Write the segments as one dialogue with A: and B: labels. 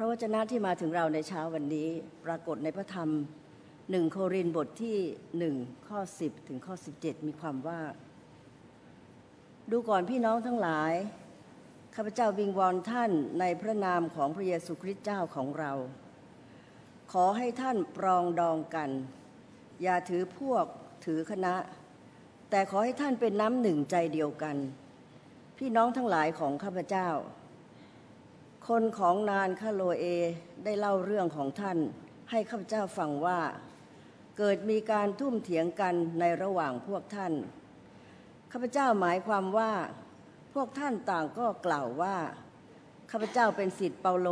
A: ระวจนะที่มาถึงเราในเช้าวันนี้ปรากฏในพระธรรมหนึ่งโครินบทที่หนึ่งข้อสิบถึงข้อสิบเจ็ดมีความว่า ดูก่อนพี่น้องทั้งหลาย ข้าพเจ้าวิงวอนท่านในพระนามของพระเยซูคริสต์เจ้าของเรา ขอให้ท่านปรองดองกัน อย่าถือพวกถือคณะ แต่ขอให้ท่านเป็นน้ำหนึ่งใจเดียวกัน พี่น้องทั้งหลายของข้าพเจ้า คนของนานคาโลเอได้เล่าเรื่องของท่านให้ข้าพเจ้าฟังว่า เกิดมีการทุ่มเถียงกันในระหว่างพวกท่าน ข้าพเจ้าหมายความว่า พวกท่านต่างก็กล่าวว่า ข้าพเจ้าเป็นสิทธิ์เปาโล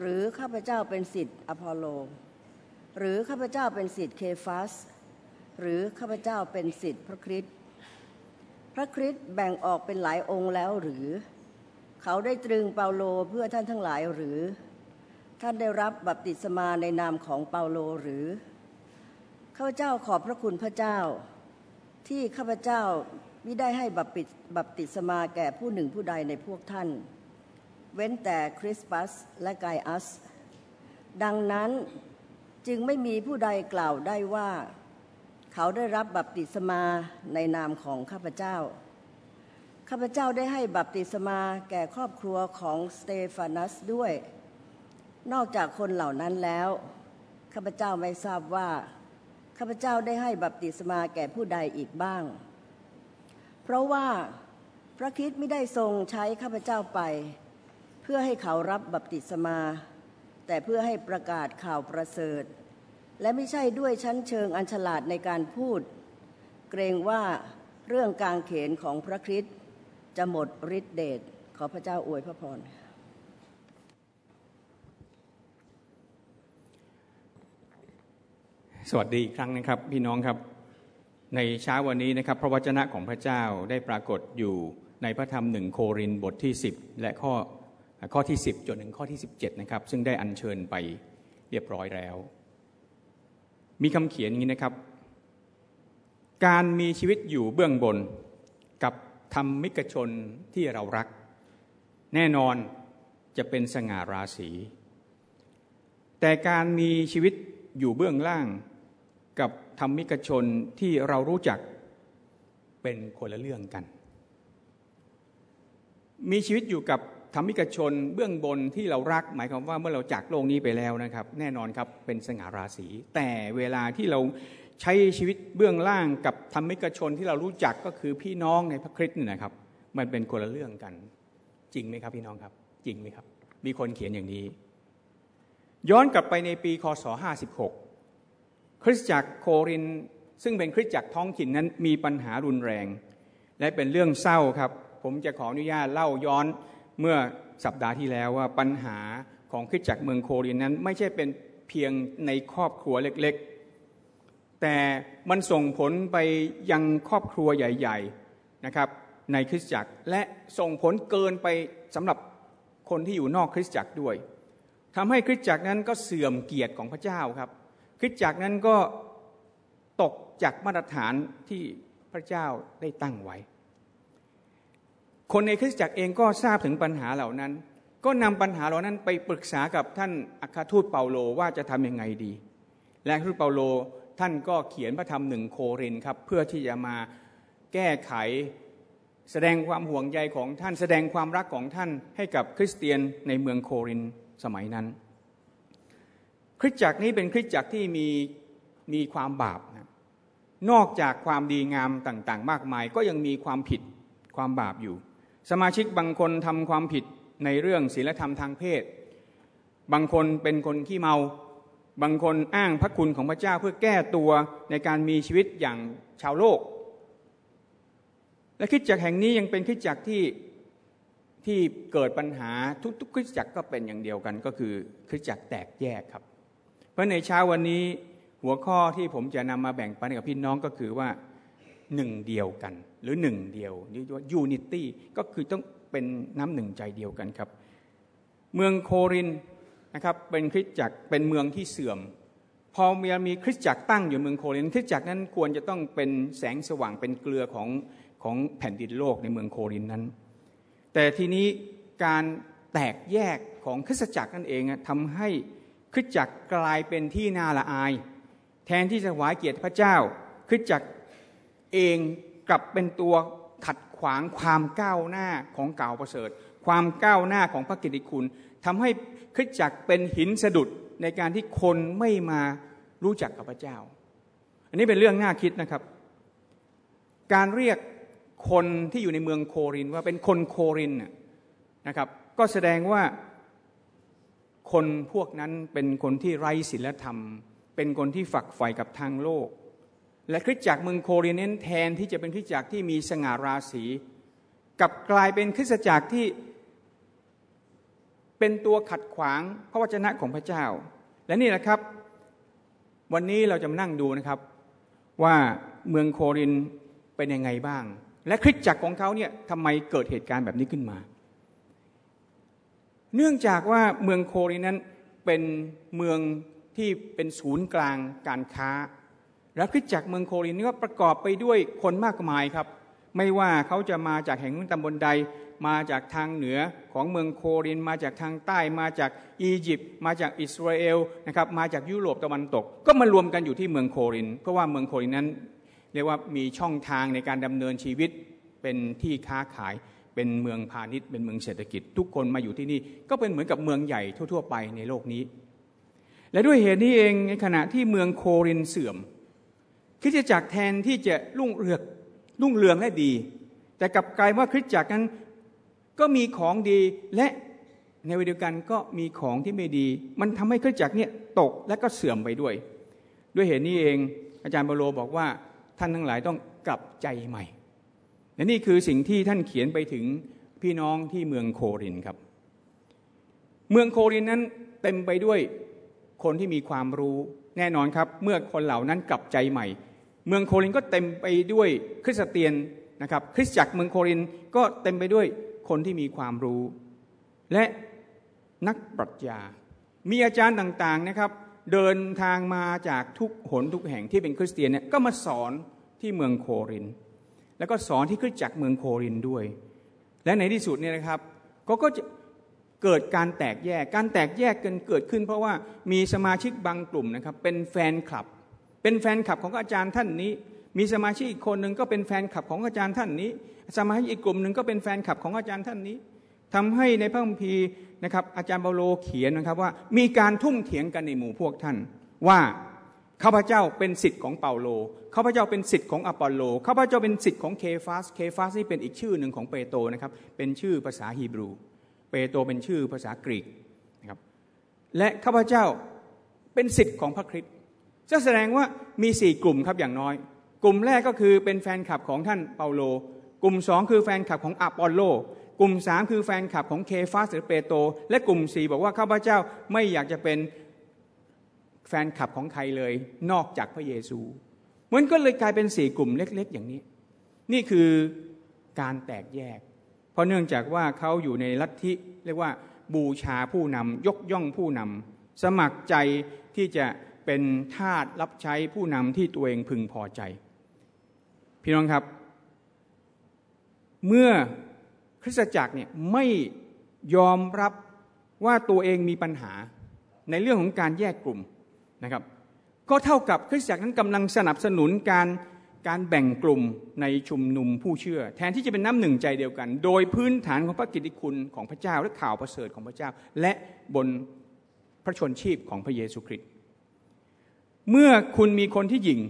A: หรือข้าพเจ้าเป็นสิทธิ์อพอลโล หรือข้าพเจ้าเป็นสิทธิ์เคฟัส หรือข้าพเจ้าเป็นสิทธิ์พระคริสต์พระคริสต์แบ่งออกเป็นหลายองค์แล้วหรือ เขาได้ตรึงเปาโลเพื่อท่านทั้งหลายหรือ ท่านได้รับบัพติศมาในนามของเปาโลหรือข้าพเจ้าขอบพระคุณพระเจ้า ที่ข้าพเจ้ามิได้ให้บัพติบัพติศมาแก่ผู้หนึ่งผู้ใดในพวกท่าน เว้นแต่คริสปัสและไกอัส ดังนั้นจึงไม่มีผู้ใดกล่าวได้ว่า เขาได้รับบัพติศมาในนามของข้าพเจ้า ข้าพเจ้าได้ให้บัพติศมาแก่ครอบครัวของสเตฟานัสด้วย นอกจากคนเหล่านั้นแล้ว ข้าพเจ้าไม่ทราบว่า ข้าพเจ้าได้ให้บัพติศมาแก่ผู้ใดอีกบ้าง เพราะว่าพระคริสต์ไม่ได้ทรงใช้ข้าพเจ้าไป เพื่อให้เขารับบัพติศมา แต่เพื่อให้ประกาศข่าวประเสริฐ และไม่ใช่ด้วยชั้นเชิงอันฉลาดในการพูด เกรงว่าเรื่องกางเขนของพระคริสต์ จะหมดฤทธิเดชขอพระเจ้าอวยพระพร
B: สวัสดีอีกครั้งนะครับพี่น้องครับในเช้าวันนี้นะครับ พระวจนะของพระเจ้าได้ปรากฏอยู่ในพระธรรมหนึ่งโครินบทที่ 10 และข้อข้อที่ 10จนถึงข้อที่ 17 นะครับ ซึ่งได้อัญเชิญไปเรียบร้อยแล้ว มีคำเขียนอย่างนี้นะครับ การมีชีวิตอยู่เบื้องบนกับ ธรรมิกชนที่เรารัก แน่นอนจะเป็นสง่าราศีแต่การมีชีวิตอยู่เบื้องล่าง กับธรรมิกชนที่เรารู้จักเป็นคนละเรื่องกัน มีชีวิตอยู่กับธรรมิกชนเบื้องบนที่เรารัก หมายความว่าเมื่อเราจากโลกนี้ไปแล้วนะครับ แน่นอนครับเป็นสง่าราศีแต่เวลาที่เรา ใช้ชีวิตเบื้องล่างกับธรรมิกชนที่เรารู้จักก็คือพี่น้องในพระคริสต์นี่นะครับ มันเป็นคนละเรื่องกัน จริงไหมครับพี่น้องครับ จริงไหมครับ มีคนเขียนอย่างนี้ ย้อนกลับไปในปีคศ 56 คริสตจักรโครินซึ่งเป็นคริสตจักรท้องถิ่นนั้นมีปัญหารุนแรง และเป็นเรื่องเศร้าครับ ผมจะขออนุญาตเล่าย้อนเมื่อสัปดาห์ที่แล้วว่าปัญหาของคริสตจักรเมืองโครินนั้น ไม่ใช่เป็นเพียงในครอบครัวเล็ก แต่มันส่งผลไปยังครอบครัวใหญ่ๆนะครับในคริสตจักร และส่งผลเกินไปสำหรับคนที่อยู่นอกคริสตจักรด้วยทำให้คริสตจักรนั้นก็เสื่อมเกียรติของพระเจ้าครับคริสตจักรนั้นก็ตกจากมาตรฐานที่พระเจ้าได้ตั้งไว้ คนในคริสตจักรเองก็ทราบถึงปัญหาเหล่านั้น ก็นำปัญหาเหล่านั้นไปปรึกษากับท่านอัครทูตเปาโลว่าจะทำยังไงดี และทูตเปาโล ท่านก็เขียนพระธรรมหนึ่งโครินครับเพื่อที่จะมาแก้ไขแสดงความห่วงใยของท่านแสดงความรักของท่านให้กับคริสเตียนในเมืองโครินสมัยนั้น คริสตจักรนี้เป็นคริสตจักรที่มีมีความบาปนะนอกจากความดีงามต่างๆ มากมาย ก็ยังมีความผิดความบาปอยู่ สมาชิกบางคนทำความผิดในเรื่องศีลธรรมทางเพศ บางคนเป็นคนขี้เมา บางคนอ้างพระคุณของพระเจ้าเพื่อแก้ตัวในการมีชีวิตอย่างชาวโลก และคริสตจักรแห่งนี้ยังเป็นคริสตจักรที่ที่เกิดปัญหาทุกๆคริสตจักรก็เป็นอย่างเดียวกันก็คือคริสตจักรแตกแยกครับ เพราะในเช้าวันนี้หัวข้อที่ผมจะนำมาแบ่งปันกับพี่น้องก็คือว่าหนึ่งเดียวกัน หรือหนึ่งเดียวนี่ว่า unity ก็คือต้องเป็นน้ำหนึ่งใจเดียวกันครับ เมืองโครินธ์ นะครับเป็นคริสตจักรเป็นเมืองที่เสื่อม พอมีมีคริสตจักรตั้งอยู่เมืองโครินคริสตจักรนั้นควรจะต้องเป็นแสงสว่างเป็นเกลือของของแผ่นดินโลกในเมืองโครินนั้น แต่ทีนี้การแตกแยกของคริสตจักรนั่นเองทำให้คริสตจักรกลายเป็นที่น่าละอาย แทนที่จะถวายเกียรติพระเจ้าคริสตจักรเองกลับเป็นตัวขัดขวางความก้าวหน้าของเก่าประเสริฐ ความก้าวหน้าของพระกิตติคุณทำให้ ริสตจักรเป็นหินสะดุดในการที่คนไม่มารู้จักกับพระเจ้า อันนี้เป็นเรื่องน่าคิดนะครับ การเรียกคนที่อยู่ในเมืองโครินว่าเป็นคนโครินนะครับ ก็แสดงว่าคนพวกนั้นเป็นคนที่ไร้ศีลธรรม เป็นคนที่ฝักใฝ่กับทางโลก และคริสตจักรเมืองโครินนั้นแทนที่จะเป็นคริสตจักรที่มีสง่าราศีกับกลายเป็นคริสตจักรที่ เป็นตัวขัดขวางพระวจนะของพระเจ้า และนี่แหละครับ วันนี้เราจะมานั่งดูนะครับ ว่าเมืองโครินเป็นยังไงบ้าง และคริสตจักรของเขาเนี่ยทำไมเกิดเหตุการณ์แบบนี้ขึ้นมา เนื่องจากว่าเมืองโครินนั้นเป็นเมืองที่เป็นศูนย์กลางการค้า และคริสตจักรเมืองโครินนี่ก็ประกอบไปด้วยคนมากมายครับ ไม่ว่าเขาจะมาจากแห่งตำบลใด มาจากทางเหนือของเมืองโครินมาจากทางใต้มาจากอียิปต์มาจากอิสราเอลนะครับมาจากยุโรปตะวันตก ก็มารวมกันอยู่ที่เมืองโครินเพราะว่าเมืองโครินนั้นเรียกว่ามีช่องทางในการดำเนินชีวิตเป็นที่ค้าขายเป็นเมืองพาณิชย์เป็นเมืองเศรษฐกิจ ทุกคนมาอยู่ที่นี่ก็เป็นเหมือนกับเมืองใหญ่ทั่ว ๆ ไปในโลกนี้ และด้วยเหตุนี้เองในขณะที่เมืองโครินเสื่อมคิดจักรแทนที่จะรุ่งเรืองรุ่งเรืองและดี แต่กลับกลายว่าคริสตจักรนั้น ก็มีของดีและในเวลาเดียวกันก็มีของที่ไม่ดี มันทำให้เครื่องจักรเนี่ยตกและก็เสื่อมไปด้วย ด้วยเหตุนี้เองอาจารย์เปโลบอกว่าท่านทั้งหลายต้องกลับใจใหม่ และนี่คือสิ่งที่ท่านเขียนไปถึงพี่น้องที่เมืองโครินครับ เมืองโครินนั้นเต็มไปด้วยคนที่มีความรู้แน่นอนครับ เมื่อคนเหล่านั้นกลับใจใหม่ เมืองโครินก็เต็มไปด้วยคริสเตียนนะครับ คริสตจักรเมืองโครินก็เต็มไปด้วย คนที่มีความรู้ และนักปรัชญา มีอาจารย์ต่างๆนะครับ เดินทางมาจากทุกหนทุกแห่งที่เป็นคริสเตียนเนี่ยก็มาสอนที่เมืองโคริน แล้วก็สอนที่คริสตจักรเมืองโครินด้วย และในที่สุดเนี่ยนะครับก็ก็จะเกิดการแตกแยก การแตกแยกกันเกิดขึ้น เพราะว่ามีสมาชิกบางกลุ่มนะครับเป็นแฟนคลับ เป็นแฟนคลับของอาจารย์ท่านนี้ มีสมาชิกอีกคนหนึ่งก็เป็นแฟนคลับของอาจารย์ท่านนี้ สมาชิกอีกกลุ่มหนึ่งก็เป็นแฟนคลับของอาจารย์ท่านนี้ทำให้ในพระคัมภีร์นะครับอาจารย์เปาโลเขียนนะครับว่ามีการทุ่มเถียงกันในหมู่พวกท่าน ว่าข้าพเจ้าเป็นศิษย์ของเปาโลข้าพเจ้าเป็นศิษย์ของอปอลโลข้าพเจ้าเป็นศิษย์ของเคฟาสเคฟาสนี่เป็นอีกชื่อหนึ่งของเปโตรนะครับเป็นชื่อภาษาฮีบรู เปโตรเป็นชื่อภาษากรีกนะครับและข้าพเจ้าเป็นสิทธิ์ของพระคริสต์จะแสดงว่ามีสี่กลุ่มครับอย่างน้อย กลุ่มแรกก็คือเป็นแฟนคลับของท่านเปาโล กลุ่มสองคือแฟนคลับของอะปอลโล กลุ่มสามคือแฟนคลับของเคฟาสหรือเปโต และกลุ่มสี่บอกว่าข้าพเจ้าไม่อยากจะเป็นแฟนคลับของใครเลย นอกจากพระเยซูมันก็เลยกลายเป็นสี่กลุ่มเล็ก ๆ อย่างนี้ นี่คือการแตกแยก เพราะเนื่องจากว่าเขาอยู่ในลัทธิเรียกว่าบูชาผู้นำยกย่องผู้นำสมัครใจที่จะเป็นทาสรับใช้ผู้นำที่ตัวเองพึงพอใจ พี่น้องครับ เมื่อคริสตจักรเนี่ยไม่ยอมรับว่าตัวเองมีปัญหาในเรื่องของการแยกกลุ่มนะครับ ก็เท่ากับคริสตจักรนั้นกำลังสนับสนุนการการแบ่งกลุ่มในชุมนุมผู้เชื่อ แทนที่จะเป็นน้ำหนึ่งใจเดียวกัน โดยพื้นฐานของพระกิตติคุณของพระเจ้าและข่าวประเสริฐของพระเจ้า และบนพระชนชีพของพระเยซูคริสต์เมื่อคุณมีคนที่หยิ่ง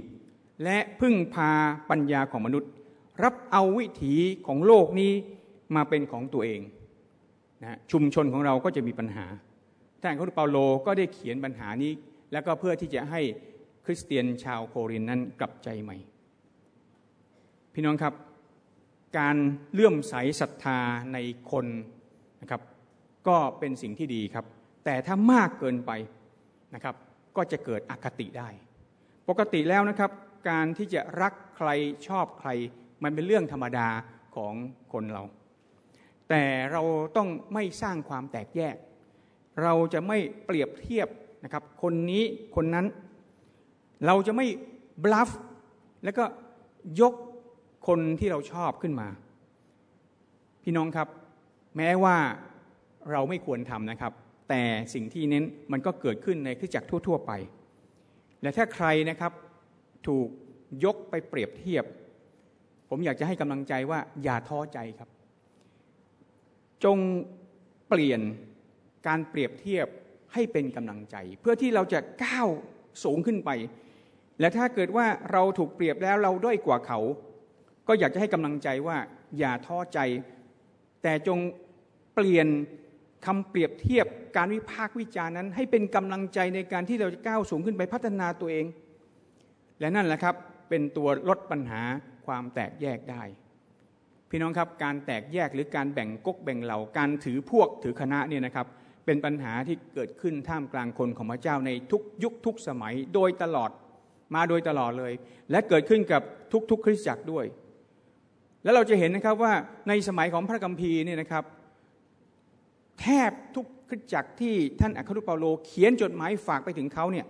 B: และพึ่งพาปัญญาของมนุษย์ รับเอาวิถีของโลกนี้มาเป็นของตัวเองนะชุมชนของเราก็จะมีปัญหาท่านของเปาโลก็ได้เขียนปัญหานี้ แล้วก็เพื่อที่จะให้คริสเตียนชาวโครินนั้นกลับใจใหม่ พี่น้องครับ การเลื่อมใสศรัทธาในคนนะครับ ก็เป็นสิ่งที่ดีครับ แต่ถ้ามากเกินไปนะครับ ก็จะเกิดอคติได้ ปกติแล้วนะครับ การที่จะรักใครชอบใคร มันเป็นเรื่องธรรมดาของคนเรา แต่เราต้องไม่สร้างความแตกแยก เราจะไม่เปรียบเทียบนะครับ คนนี้คนนั้น เราจะไม่บลัฟแล้วก็ยกคนที่เราชอบขึ้นมา พี่น้องครับ แม้ว่าเราไม่ควรทำนะครับ แต่สิ่งที่เน้นมันก็เกิดขึ้นในคริสจักรทั่ว ๆ ไป และถ้าใครนะครับ ถูกยกไปเปรียบเทียบ ผมอยากจะให้กำลังใจว่าอย่าท้อใจครับ จงเปลี่ยนการเปรียบเทียบให้เป็นกำลังใจ เพื่อที่เราจะก้าวสูงขึ้นไป และถ้าเกิดว่าเราถูกเปรียบแล้วเราด้อยกว่าเขา ก็อยากจะให้กำลังใจว่าอย่าท้อใจ แต่จงเปลี่ยนคำเปรียบเทียบการวิพากษ์วิจารณ์นั้น ให้เป็นกำลังใจในการที่เราจะก้าวสูงขึ้นไปพัฒนาตัวเอง และนั่นแหละครับเป็นตัวลดปัญหาความแตกแยกได้ พี่น้องครับการแตกแยกหรือการแบ่งก๊กแบ่งเหล่าการถือพวกถือคณะเนี่ยนะครับเป็นปัญหาที่เกิดขึ้นท่ามกลางคนของพระเจ้าในทุกยุคทุกสมัยโดยตลอดมาโดยตลอดเลย และเกิดขึ้นกับทุกๆ คริสตจักรด้วย แล้วเราจะเห็นนะครับว่าในสมัยของพระกัมภีร์เนี่ยนะครับ แทบทุกคริสตจักรที่ท่านอัครทูตเปาโล เขียนจดหมายฝากไปถึงเขาเนี่ย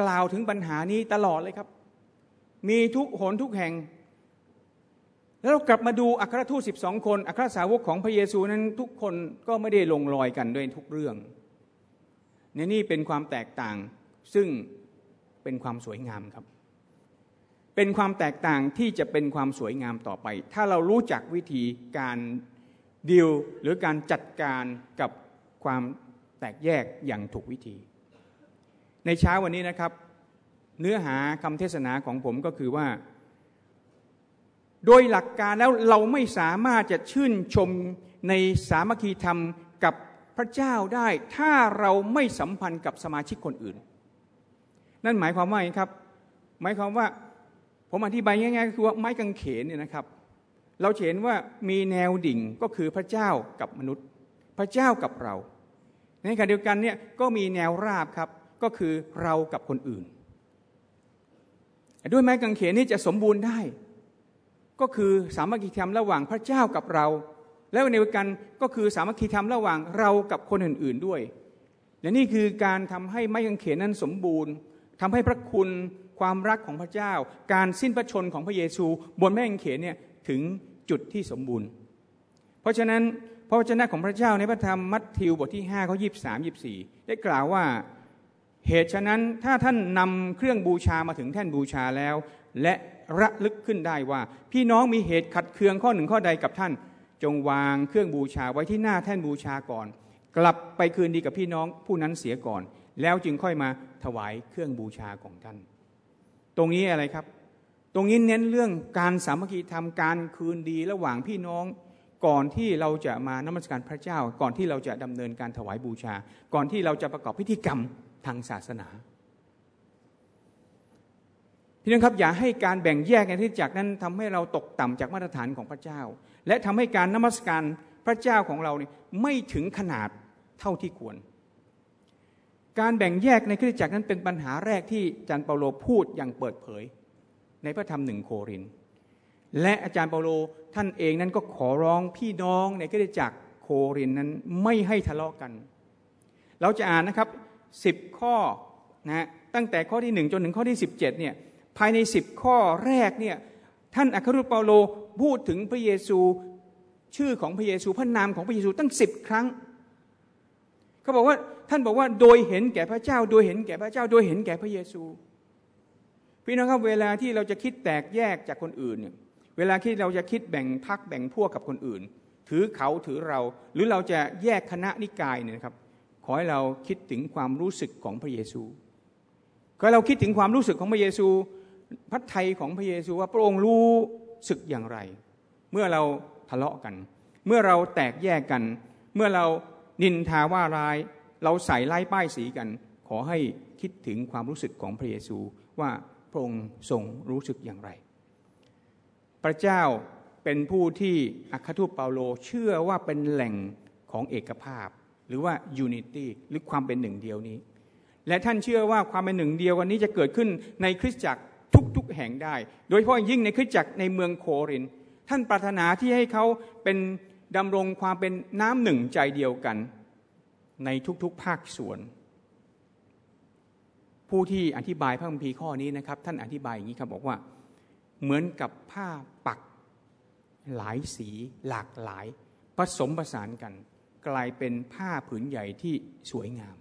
B: กล่าวถึงปัญหานี้ตลอดเลยครับ มีทุกหนทุกแห่ง แล้วเรากลับมาดูอัครทูตสิบสองคน อัครสาวกของพระเยซูนั้นทุกคนก็ไม่ได้ลงรอยกันด้วยทุกเรื่องในนี่เป็นความแตกต่างซึ่งเป็นความสวยงามครับ เป็นความแตกต่างที่จะเป็นความสวยงามต่อไป ถ้าเรารู้จักวิธีการดีลหรือการจัดการกับความแตกแยกอย่างถูกวิธี ในเช้าวันนี้นะครับ เนื้อหาคำเทศนาของผมก็คือว่า โดยหลักการแล้วเราไม่สามารถจะชื่นชมในสามัคคีธรรมกับพระเจ้าได้ ถ้าเราไม่สัมพันธ์กับสมาชิกคนอื่น นั่นหมายความว่าไงครับ หมายความว่าผมอธิบายง่ายๆคือว่าไม้กางเขนเนี่ยนะครับ เราเห็นว่ามีแนวดิ่งก็คือพระเจ้ากับมนุษย์ พระเจ้ากับเรา ในขณะเดียวกันเนี่ยก็มีแนวราบครับ ก็คือเรากับคนอื่น ด้วยไม้กางเขนนี้จะสมบูรณ์ได้ ก็คือสามัคคีธรรมระหว่างพระเจ้ากับเรา แล้วในกันก็คือสามัคคีธรรมระหว่างเรากับคนอื่น ๆด้วย และนี่คือการทำให้ไม้กางเขนนั้นสมบูรณ์ทำให้พระคุณความรักของพระเจ้า การสิ้นพระชนของพระเยซู บนไม้กางเขนเนี่ยถึงจุดที่สมบูรณ์ เพราะฉะนั้นพระวจนะของพระเจ้าในพระธรรมมัทธิวบทที่5ข้อยี่สามยี่สี่ได้กล่าวว่า เหตุฉะนั้นถ้าท่านนำเครื่องบูชามาถึงแท่นบูชาแล้ว และระลึกขึ้นได้ว่า พี่น้องมีเหตุขัดเคืองข้อหนึ่งข้อใดกับท่าน จงวางเครื่องบูชาไว้ที่หน้าแท่นบูชาก่อน กลับไปคืนดีกับพี่น้องผู้นั้นเสียก่อน แล้วจึงค่อยมาถวายเครื่องบูชาของท่าน ตรงนี้อะไรครับ ตรงนี้เน้นเรื่องการสามัคคีทำการคืนดีระหว่างพี่น้องก่อนที่เราจะมานมัสการพระเจ้า ก่อนที่เราจะดำเนินการถวายบูชา ก่อนที่เราจะประกอบพิธีกรรม ทางศาสนา พี่น้องครับอย่าให้การแบ่งแยกในที่จักนั้นทำให้เราตกต่ำจากมาตรฐานของพระเจ้า และทำให้การนมัสการพระเจ้าของเราเนี่ยไม่ถึงขนาดเท่าที่ควร การแบ่งแยกในคริสตจักรนั้นเป็นปัญหาแรกที่อาจารย์เปาโลพูดอย่างเปิดเผย ในพระธรรมหนึ่งโคริน และอาจารย์เปาโลท่านเองนั้นก็ขอร้องพี่น้องในคริสตจักรโครินนั้นไม่ให้ทะเลาะกัน เราจะอ่านนะครับ สิบข้อนะตั้งแต่ข้อที่หนึ่งจนถึงข้อที่สิบเจ็ดเนี่ยภายในสิบข้อแรกเนี่ยท่านอัครรูปเปาโลพูดถึงพระเยซูชื่อของพระเยซูพระนามของพระเยซูตั้งสิบครั้งเขาบอกว่าท่านบอกว่าโดยเห็นแก่พระเจ้า โดยเห็นแก่พระเจ้า โดยเห็นแก่พระเยซู พี่น้องครับเวลาที่เราจะคิดแตกแยกจากคนอื่นเนี่ยเวลาที่เราจะคิดแบ่งพักแบ่งพวกกับคนอื่น ถือเขาถือเรา หรือเราจะแยกคณะนิกายเนี่ยครับ อให้เราคิดถึงความรู้สึกของพระเยซูขอให้เราคิดถึงความรู้สึกของพระเยซูพระทัยของพระเยซูว่าพระองค์รู้สึกอย่างไร เมื่อเราทะเลาะกัน เมื่อเราแตกแยกกัน เมื่อเรานินทาว่าร้าย เราใส่ไล่ป้ายสีกัน ขอให้คิดถึงความรู้สึกของพระเยซูว่าพระองค์ทรงรู้สึกอย่างไร พระเจ้าเป็นผู้ที่อัครทูตเปาโลเชื่อว่าเป็นแหล่งของเอกภาพ หรือว่า unity หรือความเป็นหนึ่งเดียวนี้ และท่านเชื่อว่าความเป็นหนึ่งเดียววันนี้จะเกิดขึ้นในคริสตจักรทุกๆแห่งได้ โดยเฉพาะยิ่งในคริสตจักรในเมืองโครินท่านปรารถนาที่ให้เขาเป็นดำรงความเป็นน้ำหนึ่งใจเดียวกัน ในทุกๆภาคส่วน ผู้ที่อธิบายพระคัมภีร์ข้อนี้นะครับ ท่านอธิบายอย่างนี้ครับบอกว่าเหมือนกับผ้าปักหลายสีหลากหลายผสมผสานกัน กลายเป็นผ้าผืนใหญ่ที่สวยงาม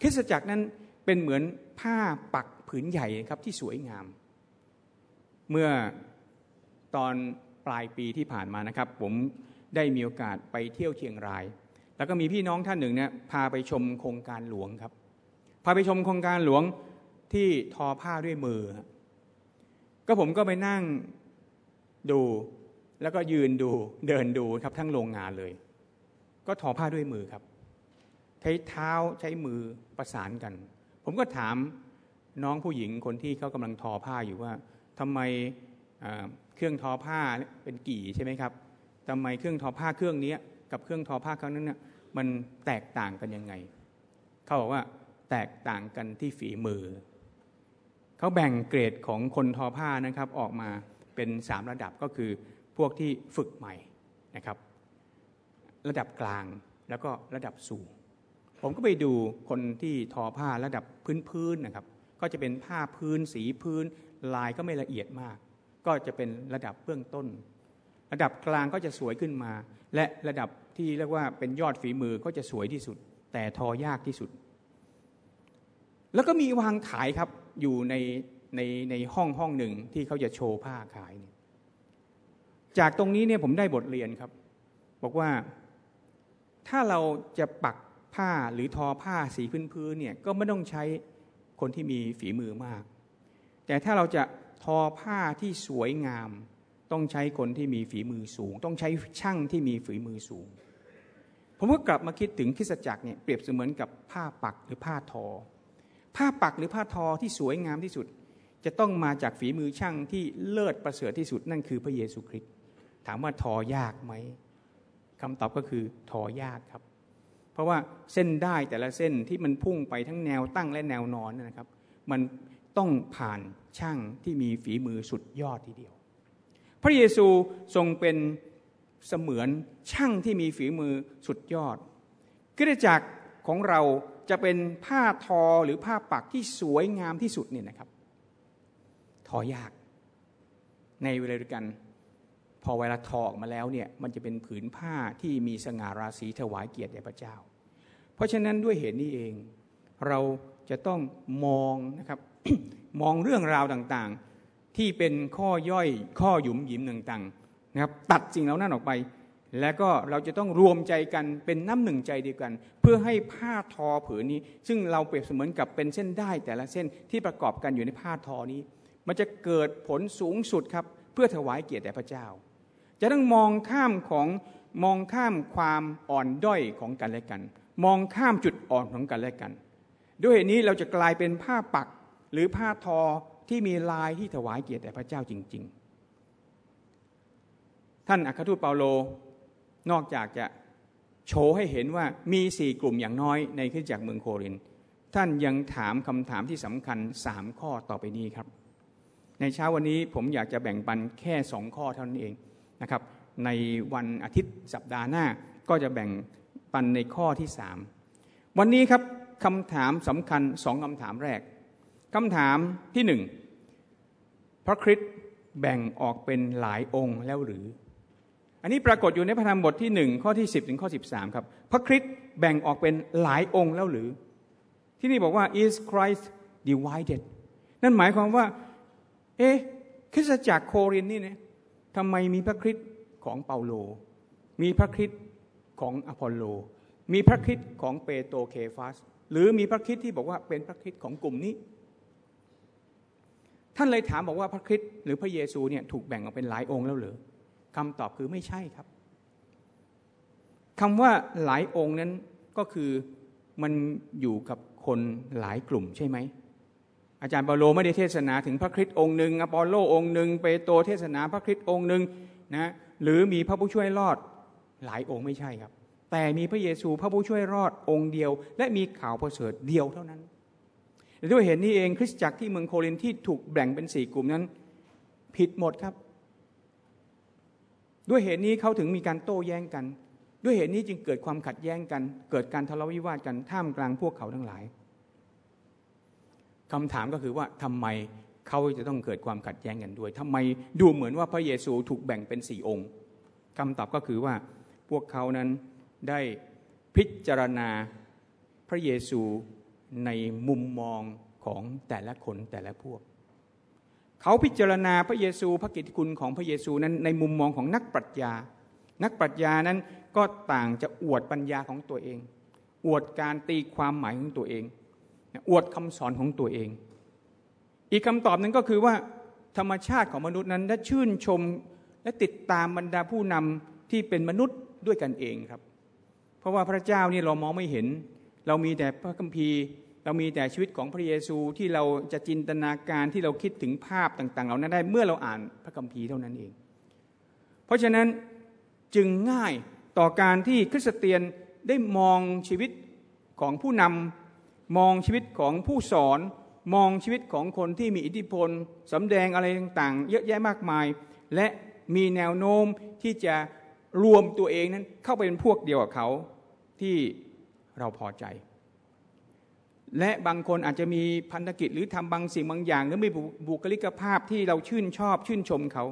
B: คริสตจักรนั้นเป็นเหมือนผ้าปักผืนใหญ่ครับที่สวยงาม เมื่อตอนปลายปีที่ผ่านมานะครับ ผมได้มีโอกาสไปเที่ยวเชียงราย แล้วก็มีพี่น้องท่านหนึ่งเนี่ยพาไปชมโครงการหลวงครับ พาไปชมโครงการหลวงที่ทอผ้าด้วยมือ ก็ผมก็ไปนั่งดู แล้วก็ยืนดูเดินดูครับทั้งโรงงานเลย ก็ทอผ้าด้วยมือครับ ใช้เท้าใช้มือประสานกัน ผมก็ถามน้องผู้หญิงคนที่เขากำลังทอผ้าอยู่ว่าทำไมเครื่องทอผ้าเป็นกี่ใช่ไหมครับทำไมเครื่องทอผ้าเครื่องนี้กับเครื่องทอผ้าครั้งนั้นเนี่ยมันแตกต่างกันยังไง เขาบอกว่าแตกต่างกันที่ฝีมือ เขาแบ่งเกรดของคนทอผ้านะครับออกมาเป็นสามระดับก็คือ พวกที่ฝึกใหม่นะครับ ระดับกลางแล้วก็ระดับสูง ผมก็ไปดูคนที่ทอผ้าระดับพื้นๆนะครับ ก็จะเป็นผ้าพื้นสีพื้นลายก็ไม่ละเอียดมาก ก็จะเป็นระดับเบื้องต้น ระดับกลางก็จะสวยขึ้นมา และระดับที่เรียกว่าเป็นยอดฝีมือก็จะสวยที่สุด แต่ทอยากที่สุด แล้วก็มีวางขายครับอยู่ในในในห้องห้องหนึ่งที่เขาจะโชว์ผ้าขายเนี่ย จากตรงนี้เนี่ยผมได้บทเรียนครับ บอกว่าถ้าเราจะปักผ้าหรือทอผ้าสีพื้นๆเนี่ยก็ไม่ต้องใช้คนที่มีฝีมือมาก แต่ถ้าเราจะทอผ้าที่สวยงาม ต้องใช้คนที่มีฝีมือสูง ต้องใช้ช่างที่มีฝีมือสูง ผมก็กลับมาคิดถึงคริสจักรเนี่ยเปรียบเสมือนกับผ้าปักหรือผ้าทอ ผ้าปักหรือผ้าทอที่สวยงามที่สุด จะต้องมาจากฝีมือช่างที่เลิศประเสริฐที่สุดนั่นคือพระเยซูคริสต์ ถามว่าทอยากไหมคำตอบก็คือทอยากครับ เพราะว่าเส้นได้แต่ละเส้นที่มันพุ่งไปทั้งแนวตั้งและแนวนอนนะครับ มันต้องผ่านช่างที่มีฝีมือสุดยอดทีเดียว พระเยซูทรงเป็นเสมือนช่างที่มีฝีมือสุดยอดคริสจักรของเราจะเป็นผ้าทอหรือผ้าปักที่สวยงามที่สุดเนี่ยนะครับ ทอยากในเวลาเดียวกัน พอเวลาทอออกมาแล้วเนี่ยมันจะเป็นผืนผ้าที่มีสง่าราศีถวายเกียรติแด่พระเจ้า เพราะฉะนั้นด้วยเหตุนี้เอง เราจะต้องมองนะครับมองเรื่องราวต่างๆ ที่เป็นข้อย่อยข้อหยุมหยิมต่างๆนะครับตัดสิ่งเหล่านั้นออกไป แล้วก็เราจะต้องรวมใจกันเป็นน้ำหนึ่งใจเดียวกัน เพื่อให้ผ้าทอผืนนี้ ซึ่งเราเปรียบเสมือนกับเป็นเส้นได้แต่ละเส้นที่ประกอบกันอยู่ในผ้าทอนี้ มันจะเกิดผลสูงสุดครับเพื่อถวายเกียรติแด่พระเจ้า จะต้องมองข้ามของมองข้ามความอ่อนด้อยของกันและกัน มองข้ามจุดอ่อนของกันและกัน ด้วยเหตุนี้เราจะกลายเป็นผ้าปักหรือผ้าทอที่มีลายที่ถวายเกียรติแด่พระเจ้าจริง ๆ ท่านอัครทูตเปาโลนอกจากจะโชว์ให้เห็นว่ามีสี่กลุ่มอย่างน้อยในขึ้นจากเมืองโคริน ท่านยังถามคำถามที่สำคัญสามข้อต่อไปนี้ครับ ในเช้าวันนี้ผมอยากจะแบ่งปันแค่สองข้อเท่านั้นเอง นะครับในวันอาทิตย์สัปดาห์หน้าก็จะแบ่งปันในข้อที่สามวันนี้ครับคำถามสำคัญสองคำถามแรกคำถามที่หนึ่งพระคริสต์แบ่งออกเป็นหลายองค์แล้วหรือ อันนี้ปรากฏอยู่ในพระธรรมบทที่หนึ่งข้อที่สิบถึงข้อสิบสามครับ พระคริสต์แบ่งออกเป็นหลายองค์แล้วหรือ ที่นี่บอกว่า is Christ divided นั่นหมายความว่า เอ๊ะคริสตจักรโครินธ์นี่เนี่ย ทำไมมีพระคริสต์ของเปาโล มีพระคริสต์ของอพอลโล มีพระคริสต์ของเปโตรเคฟัส หรือมีพระคริสต์ที่บอกว่าเป็นพระคริสต์ของกลุ่มนี้ ท่านเลยถามบอกว่าพระคริสต์หรือพระเยซูเนี่ยถูกแบ่งออกเป็นหลายองค์แล้วหรือคำตอบคือไม่ใช่ครับคำว่าหลายองค์นั้นก็คือมันอยู่กับคนหลายกลุ่มใช่ไหม อาจารย์เปาโลไม่ได้เทศนาถึงพระคริสต์องค์หนึ่งอปอลโลองค์หนึ่งเปโตรเทศนาพระคริสต์องค์หนึ่งนะหรือมีพระผู้ช่วยรอดหลายองค์ไม่ใช่ครับ แต่มีพระเยซูพระผู้ช่วยรอดองค์เดียว และมีข่าวประเสริฐเดียวเท่านั้นด้วยเหตุนี้เองคริสตจักรที่เมืองโครินธ์ที่ถูกแบ่งเป็นสี่กลุ่มนั้น ผิดหมดครับ ด้วยเหตุนี้เขาถึงมีการโต้แย้งกัน ด้วยเหตุนี้จึงเกิดความขัดแย้งกัน เกิดการทะเลาะวิวาทกันท่ามกลางพวกเขาทั้งหลาย คำถามก็คือว่าทำไมเขาจะต้องเกิดความขัดแย้งกันด้วยทำไมดูเหมือนว่าพระเยซูถูกแบ่งเป็นสี่องค์คำตอบก็คือว่าพวกเขานั้นได้พิจารณาพระเยซูในมุมมองของแต่ละคนแต่ละพวก เขาพิจารณาพระเยซูพระกิตติคุณของพระเยซูนั้นในมุมมองของนักปรัชญา นักปรัชญานั้นก็ต่างจะอวดปัญญาของตัวเอง อวดการตีความหมายของตัวเอง อวดคำสอนของตัวเอง อีกคำตอบนึงก็คือว่า ธรรมชาติของมนุษย์นั้นได้ชื่นชมและติดตามบรรดาผู้นำที่เป็นมนุษย์ด้วยกันเองครับ เพราะว่าพระเจ้านี่เรามองไม่เห็น เรามีแต่พระคัมภีร์ เรามีแต่ชีวิตของพระเยซูที่เราจะจินตนาการที่เราคิดถึงภาพต่างๆเหล่านั้นได้เมื่อเราอ่านพระคัมภีร์เท่านั้นเอง เพราะฉะนั้นจึงง่ายต่อการที่คริสเตียนได้มองชีวิตของผู้นำ มองชีวิตของผู้สอน มองชีวิตของคนที่มีอิทธิพลสำแดงอะไรต่างๆ เยอะแยะมากมาย และมีแนวโน้มที่จะรวมตัวเองนั้นเข้าไปเป็นพวกเดียวกับเขาที่เราพอใจ และบางคนอาจจะมีพันธกิจหรือทำบางสิ่งบางอย่าง หรือมีบุคลิกภาพที่เราชื่นชอบชื่นชมเขา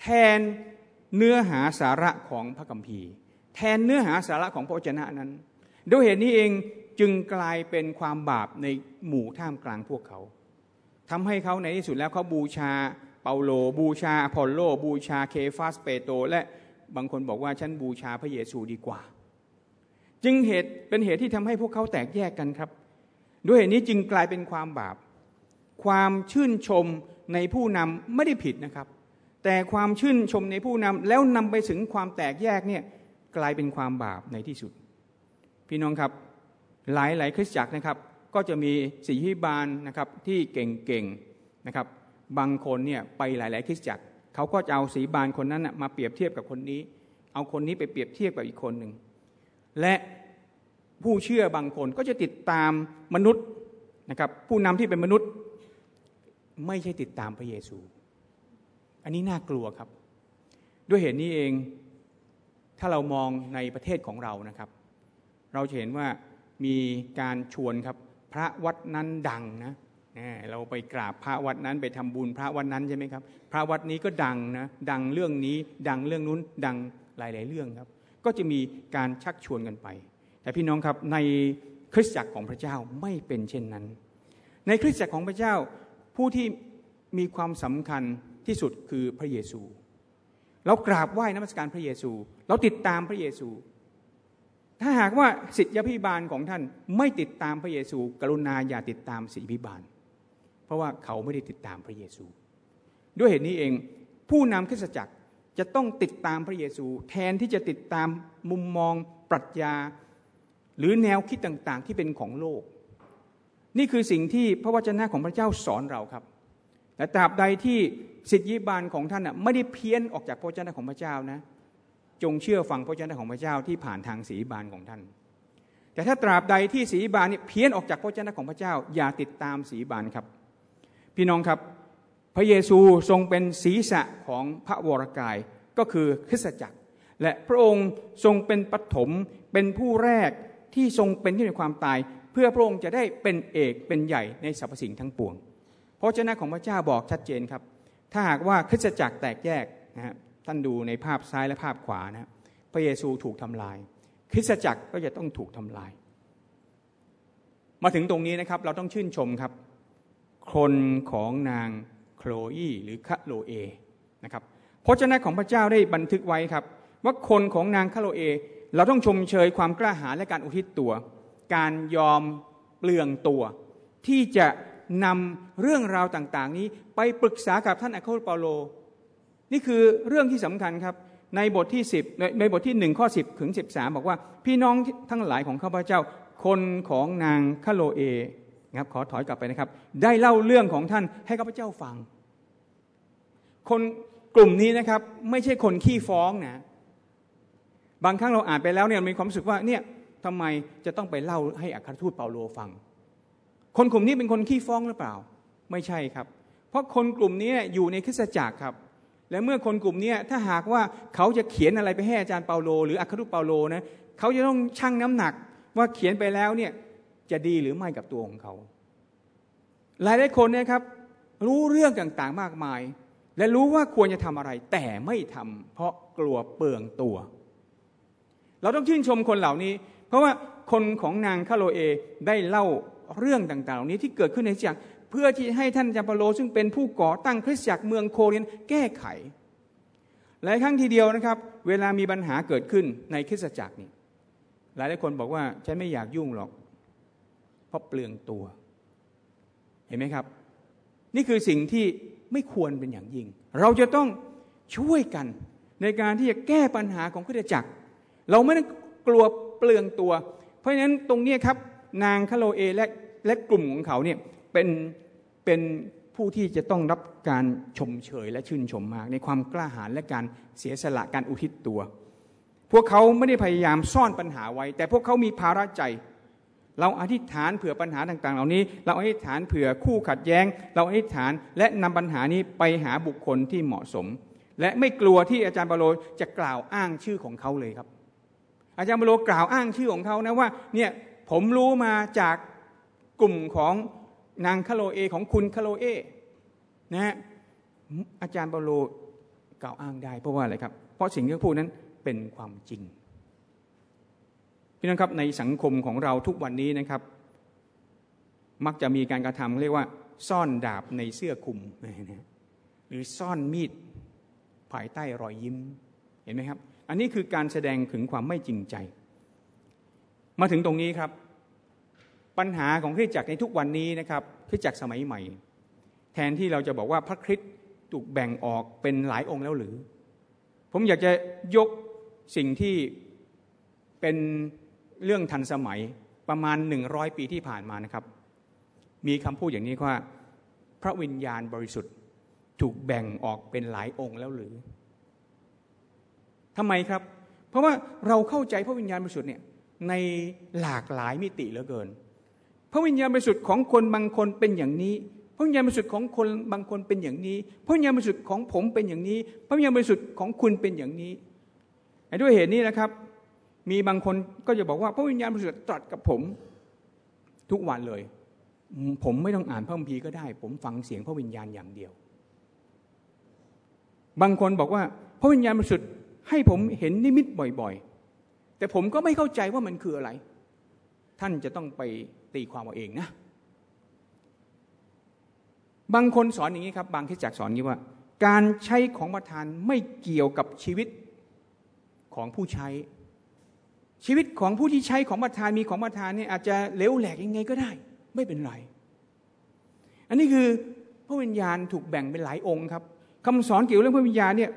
B: แทนเนื้อหาสาระของพระคัมภีร์ แทนเนื้อหาสาระของพระวจนะนั้นด้วยเหตุนี้เอง จึงกลายเป็นความบาปในหมู่ท่ามกลางพวกเขาทำให้เขาในที่สุดแล้วเขาบูชาเปาโล บูชาอพอลโล บูชาเคฟาสเปโต และบางคนบอกว่าฉันบูชาพระเยซูดีกว่า จึงเหตุเป็นเหตุที่ทำให้พวกเขาแตกแยกกันครับ ด้วยเหตุนี้จึงกลายเป็นความบาป ความชื่นชมในผู้นำไม่ได้ผิดนะครับ แต่ความชื่นชมในผู้นำแล้วนำไปถึงความแตกแยกเนี่ยกลายเป็นความบาปในที่สุด พี่น้องครับ หลายหลายคริสตจักรนะครับ ก็จะมีสีหิบาลนะครับที่เก่งๆนะครับ บางคนเนี่ยไปหลายๆคริสตจักรเขาก็จะเอาสีบานคนนั้นมาเปรียบเทียบกับคนนี้ เอาคนนี้ไปเปรียบเทียบกับอีกคนหนึ่งและผู้เชื่อบางคนก็จะติดตามมนุษย์นะครับผู้นำที่เป็นมนุษย์ ไม่ใช่ติดตามพระเยซู อันนี้น่ากลัวครับ ด้วยเหตุนี้เองถ้าเรามองในประเทศของเรานะครับ เราจะเห็นว่า มีการชวนครับพระวัดนั้นดังนะเราไปกราบพระวัดนั้นไปทำบุญพระวัดนั้นใช่ไหมครับ พระวัดนี้ก็ดังนะดังเรื่องนี้ดังเรื่องนู้นดังหลาย ๆ เรื่องครับ ก็จะมีการชักชวนกันไป แต่พี่น้องครับในคริสตจักรของพระเจ้าไม่เป็นเช่นนั้น ในคริสตจักรของพระเจ้าผู้ที่มีความสำคัญที่สุดคือพระเยซู เรากราบไหว้นมัสการพระเยซู เราติดตามพระเยซู ถ้าหากว่าสิทธิพิบาลของท่านไม่ติดตามพระเยซู กรุณาอย่าติดตามสิทธิพิบาล เพราะว่าเขาไม่ได้ติดตามพระเยซู ด้วยเหตุนี้เองผู้นำคริสตจักรจะต้องติดตามพระเยซู แทนที่จะติดตามมุมมองปรัชญา หรือแนวคิดต่างๆ ที่เป็นของโลก นี่คือสิ่งที่พระวจนะของพระเจ้าสอนเราครับแต่ตราบใดที่สิทธิบาลของท่านไม่ได้เพี้ยนออกจากพระวจนะของพระเจ้านะ จงเชื่อฟังพระวจนะของพระเจ้าที่ผ่านทางสีบาลของท่าน แต่ถ้าตราบใดที่สีบาลนี่เพี้ยนออกจากพระวจนะของพระเจ้า อย่าติดตามสีบาลครับ พี่น้องครับพระเยซูทรงเป็นศีรษะของพระวรกายก็คือคริสตจักร และพระองค์ทรงเป็นปฐมเป็นผู้แรกที่ทรงเป็นที่ในความตาย เพื่อพระองค์จะได้เป็นเอกเป็นใหญ่ในสรรพสิ่งทั้งปวงเพราะเจ้าของพระเจ้าบอกชัดเจนครับ ถ้าหากว่าคริสตจักรแตกแยกนะฮะ ท่านดูในภาพซ้ายและภาพขวานะพระเยซูถูกทำลาย คริสตจักรก็จะต้องถูกทำลาย มาถึงตรงนี้นะครับเราต้องชื่นชมครับ คนของนางโคลอีหรือคาโลเอนะครับพระเจ้าของพระเจ้าได้บันทึกไว้ครับ ว่าคนของนางคาโลเอ เราต้องชมเชยความกล้าหาญและการอุทิศตัว การยอมเปลืองตัว ที่จะนำเรื่องราวต่าง ๆ นี้ไปปรึกษากับท่านอัครเปาโล นี่คือเรื่องที่สำคัญครับ ในบทที่ 10 ในในบทที่หนึ่งข้อ 10 ถึง 13 บอกว่า พี่น้องทั้งหลายของข้าพเจ้า คนของนางคาโลเอครับขอถอยกลับไปนะครับ ได้เล่าเรื่องของท่านให้ข้าพเจ้าฟัง คนกลุ่มนี้นะครับ ไม่ใช่คนขี้ฟ้องนะบางครั้งเราอ่านไปแล้วเนี่ยมีความรู้สึกว่าเนี่ยทำไมจะต้องไปเล่าให้อัครทูตเปาโลฟัง คนกลุ่มนี้เป็นคนขี้ฟ้องหรือเปล่า ไม่ใช่ครับ เพราะคนกลุ่มนี้อยู่ในคริสตจักรครับ และเมื่อคนกลุ่มนี้ถ้าหากว่าเขาจะเขียนอะไรไปให้อาจารย์เปาโล หรืออัครทูตเปาโลนะเขาจะต้องชั่งน้ำหนักว่าเขียนไปแล้วเนี่ยจะดีหรือไม่กับตัวของเขา หลายหลายคนเนี่ยครับ รู้เรื่องต่างๆมากมาย และรู้ว่าควรจะทำอะไร แต่ไม่ทำเพราะกลัวเปลืองตัว เราต้องชื่นชมคนเหล่านี้ เพราะว่าคนของนางคาโลเอได้เล่าเรื่องต่างๆ เหล่านี้ที่เกิดขึ้นในจักร เพื่อที่ให้ท่านจาปโลซึ่งเป็นผู้ก่อตั้งคริสตจักรเมืองโครินแก้ไขหลายครั้งทีเดียวนะครับ เวลามีปัญหาเกิดขึ้นในคริสตจักรนี่หลายหลายคนบอกว่าฉันไม่อยากยุ่งหรอก เพราะเปลืองตัว เห็นไหมครับ นี่คือสิ่งที่ไม่ควรเป็นอย่างยิ่ง เราจะต้องช่วยกันในการที่จะแก้ปัญหาของคริสตจักร เราไม่ต้องกลัวเปลืองตัว เพราะฉะนั้นตรงนี้ครับ นางคาโลเอและและกลุ่มของเขาเนี่ย เป็นเป็นผู้ที่จะต้องรับการชมเชยและชื่นชมมาก ในความกล้าหาญและการเสียสละการอุทิศตัว พวกเขาไม่ได้พยายามซ่อนปัญหาไว้ แต่พวกเขามีภาระใจ เราอธิษฐานเผื่อปัญหาต่าง ๆ เหล่านี้ เราอธิษฐานเผื่อคู่ขัดแย้ง เราอธิษฐานและนำปัญหานี้ไปหาบุคคลที่เหมาะสม และไม่กลัวที่อาจารย์บาโลจะกล่าวอ้างชื่อของเขาเลยครับ อาจารย์บาโลกล่าวอ้างชื่อของเขานะว่าเนี่ยผมรู้มาจากกลุ่มของ นางคาโลเอของคุณคาโลเอนะฮะอาจารย์เปาโลกล่าวอ้างได้เพราะว่าอะไรครับ เพราะสิ่งที่เขาพูดนั้นเป็นความจริง พี่น้องครับในสังคมของเราทุกวันนี้นะครับ มักจะมีการกระทำเรียกว่า ซ่อนดาบในเสื้อคลุมหรือซ่อนมีดภายใต้รอยยิ้มเห็นไหมครับ อันนี้คือการแสดงถึงความไม่จริงใจ มาถึงตรงนี้ครับ ปัญหาของคริสตจักรในทุกวันนี้นะครับคริสตจักรสมัยใหม่ แทนที่เราจะบอกว่าพระคริสต์ถูกแบ่งออกเป็นหลายองค์แล้วหรือ ผมอยากจะยกสิ่งที่เป็นเรื่องทันสมัยประมาณหนึ่งร้อยปีที่ผ่านมานะครับ มีคำพูดอย่างนี้ว่า พระวิญญาณบริสุทธิ์ถูกแบ่งออกเป็นหลายองค์แล้วหรือทำไมครับ เพราะว่าเราเข้าใจพระวิญญาณบริสุทธิ์เนี่ยในหลากหลายมิติเหลือเกิน พระวิญญาณบริสุทธิ์ของคนบางคนเป็นอย่างนี้ พระวิญญาณบริสุทธิ์ของคนบางคนเป็นอย่างนี้ พระวิญญาณบริสุทธิ์ของผมเป็นอย่างนี้ พระวิญญาณบริสุทธิ์ของคุณเป็นอย่างนี้ด้วยเหตุนี้นะครับ มีบางคนก็จะบอกว่าพระวิญญาณบริสุทธิ์ตรัสกับผม ทุกวันเลย ผมไม่ต้องอ่านพระคัมภีร์ก็ได้ ผมฟังเสียงพระวิญญาณอย่างเดียว บางคนบอกว่า พระวิญญาณบริสุทธิ์ให้ผมเห็นนิมิตบ่อยๆ แต่ผมก็ไม่เข้าใจว่ามันคืออะไร ท่านจะต้องไป ตีความเอาเองนะ บางคนสอนอย่างนี้ครับ บางที่จักสอนนี้ว่า การใช้ของประทานไม่เกี่ยวกับชีวิตของผู้ใช้ ชีวิตของผู้ที่ใช้ของประทานมีของประทานเนี่ยอาจจะเลวแหลกยังไงก็ได้ ไม่เป็นไร อันนี้คือพระวิญญาณถูกแบ่งเป็นหลายองค์ครับคำสอนเกี่ยวเรื่องพระวิญญาณเนี่ย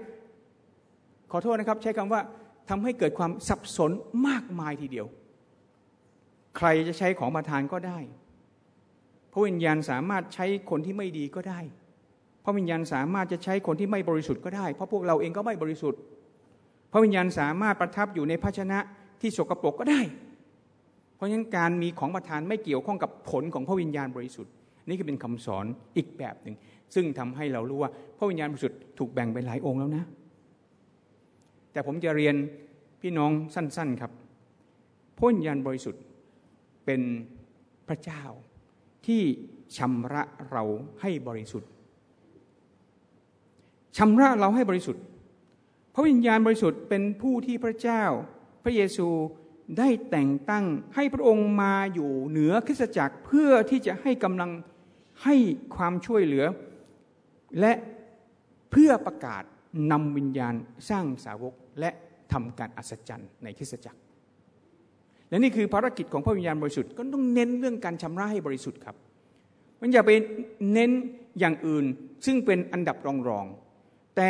B: ขอโทษนะครับ ใช้คำว่าทำให้เกิดความสับสนมากมายทีเดียว ใครจะใช้ของประทานก็ได้ พระวิญญาณสามารถใช้คนที่ไม่ดีก็ได้ พระวิญญาณสามารถจะใช้คนที่ไม่บริสุทธิ์ก็ได้ เพราะพวกเราเองก็ไม่บริสุทธิ์ พระวิญญาณสามารถประทับอยู่ในภาชนะที่สกปรกก็ได้ เพราะฉะนั้นการมีของประทานไม่เกี่ยวข้องกับผลของพระวิญญาณบริสุทธิ์ นี่คือเป็นคำสอนอีกแบบหนึ่ง ซึ่งทำให้เรารู้ว่าพระวิญญาณบริสุทธิ์ถูกแบ่งเป็นหลายองค์แล้วนะ แต่ผมจะเรียนพี่น้องสั้น ๆครับพระวิญญาณบริสุทธิ์ เป็นพระเจ้าที่ชำระเราให้บริสุทธิ์ชำระเราให้บริสุทธิ์ พระวิญญาณบริสุทธิ์เป็นผู้ที่พระเจ้า พระเยซูได้แต่งตั้งให้พระองค์มาอยู่เหนือคริสตจักรเพื่อที่จะให้กำลังให้ความช่วยเหลือ และเพื่อประกาศนำวิญญาณสร้างสาวกและทำการอัศจรรย์ในคริสตจักร และนี่คือภารกิจของพระวิญญาณบริสุทธิ์ก็ต้องเน้นเรื่องการชำระให้บริสุทธิ์ครับ มันอย่าไปเน้นอย่างอื่นซึ่งเป็นอันดับรองๆแต่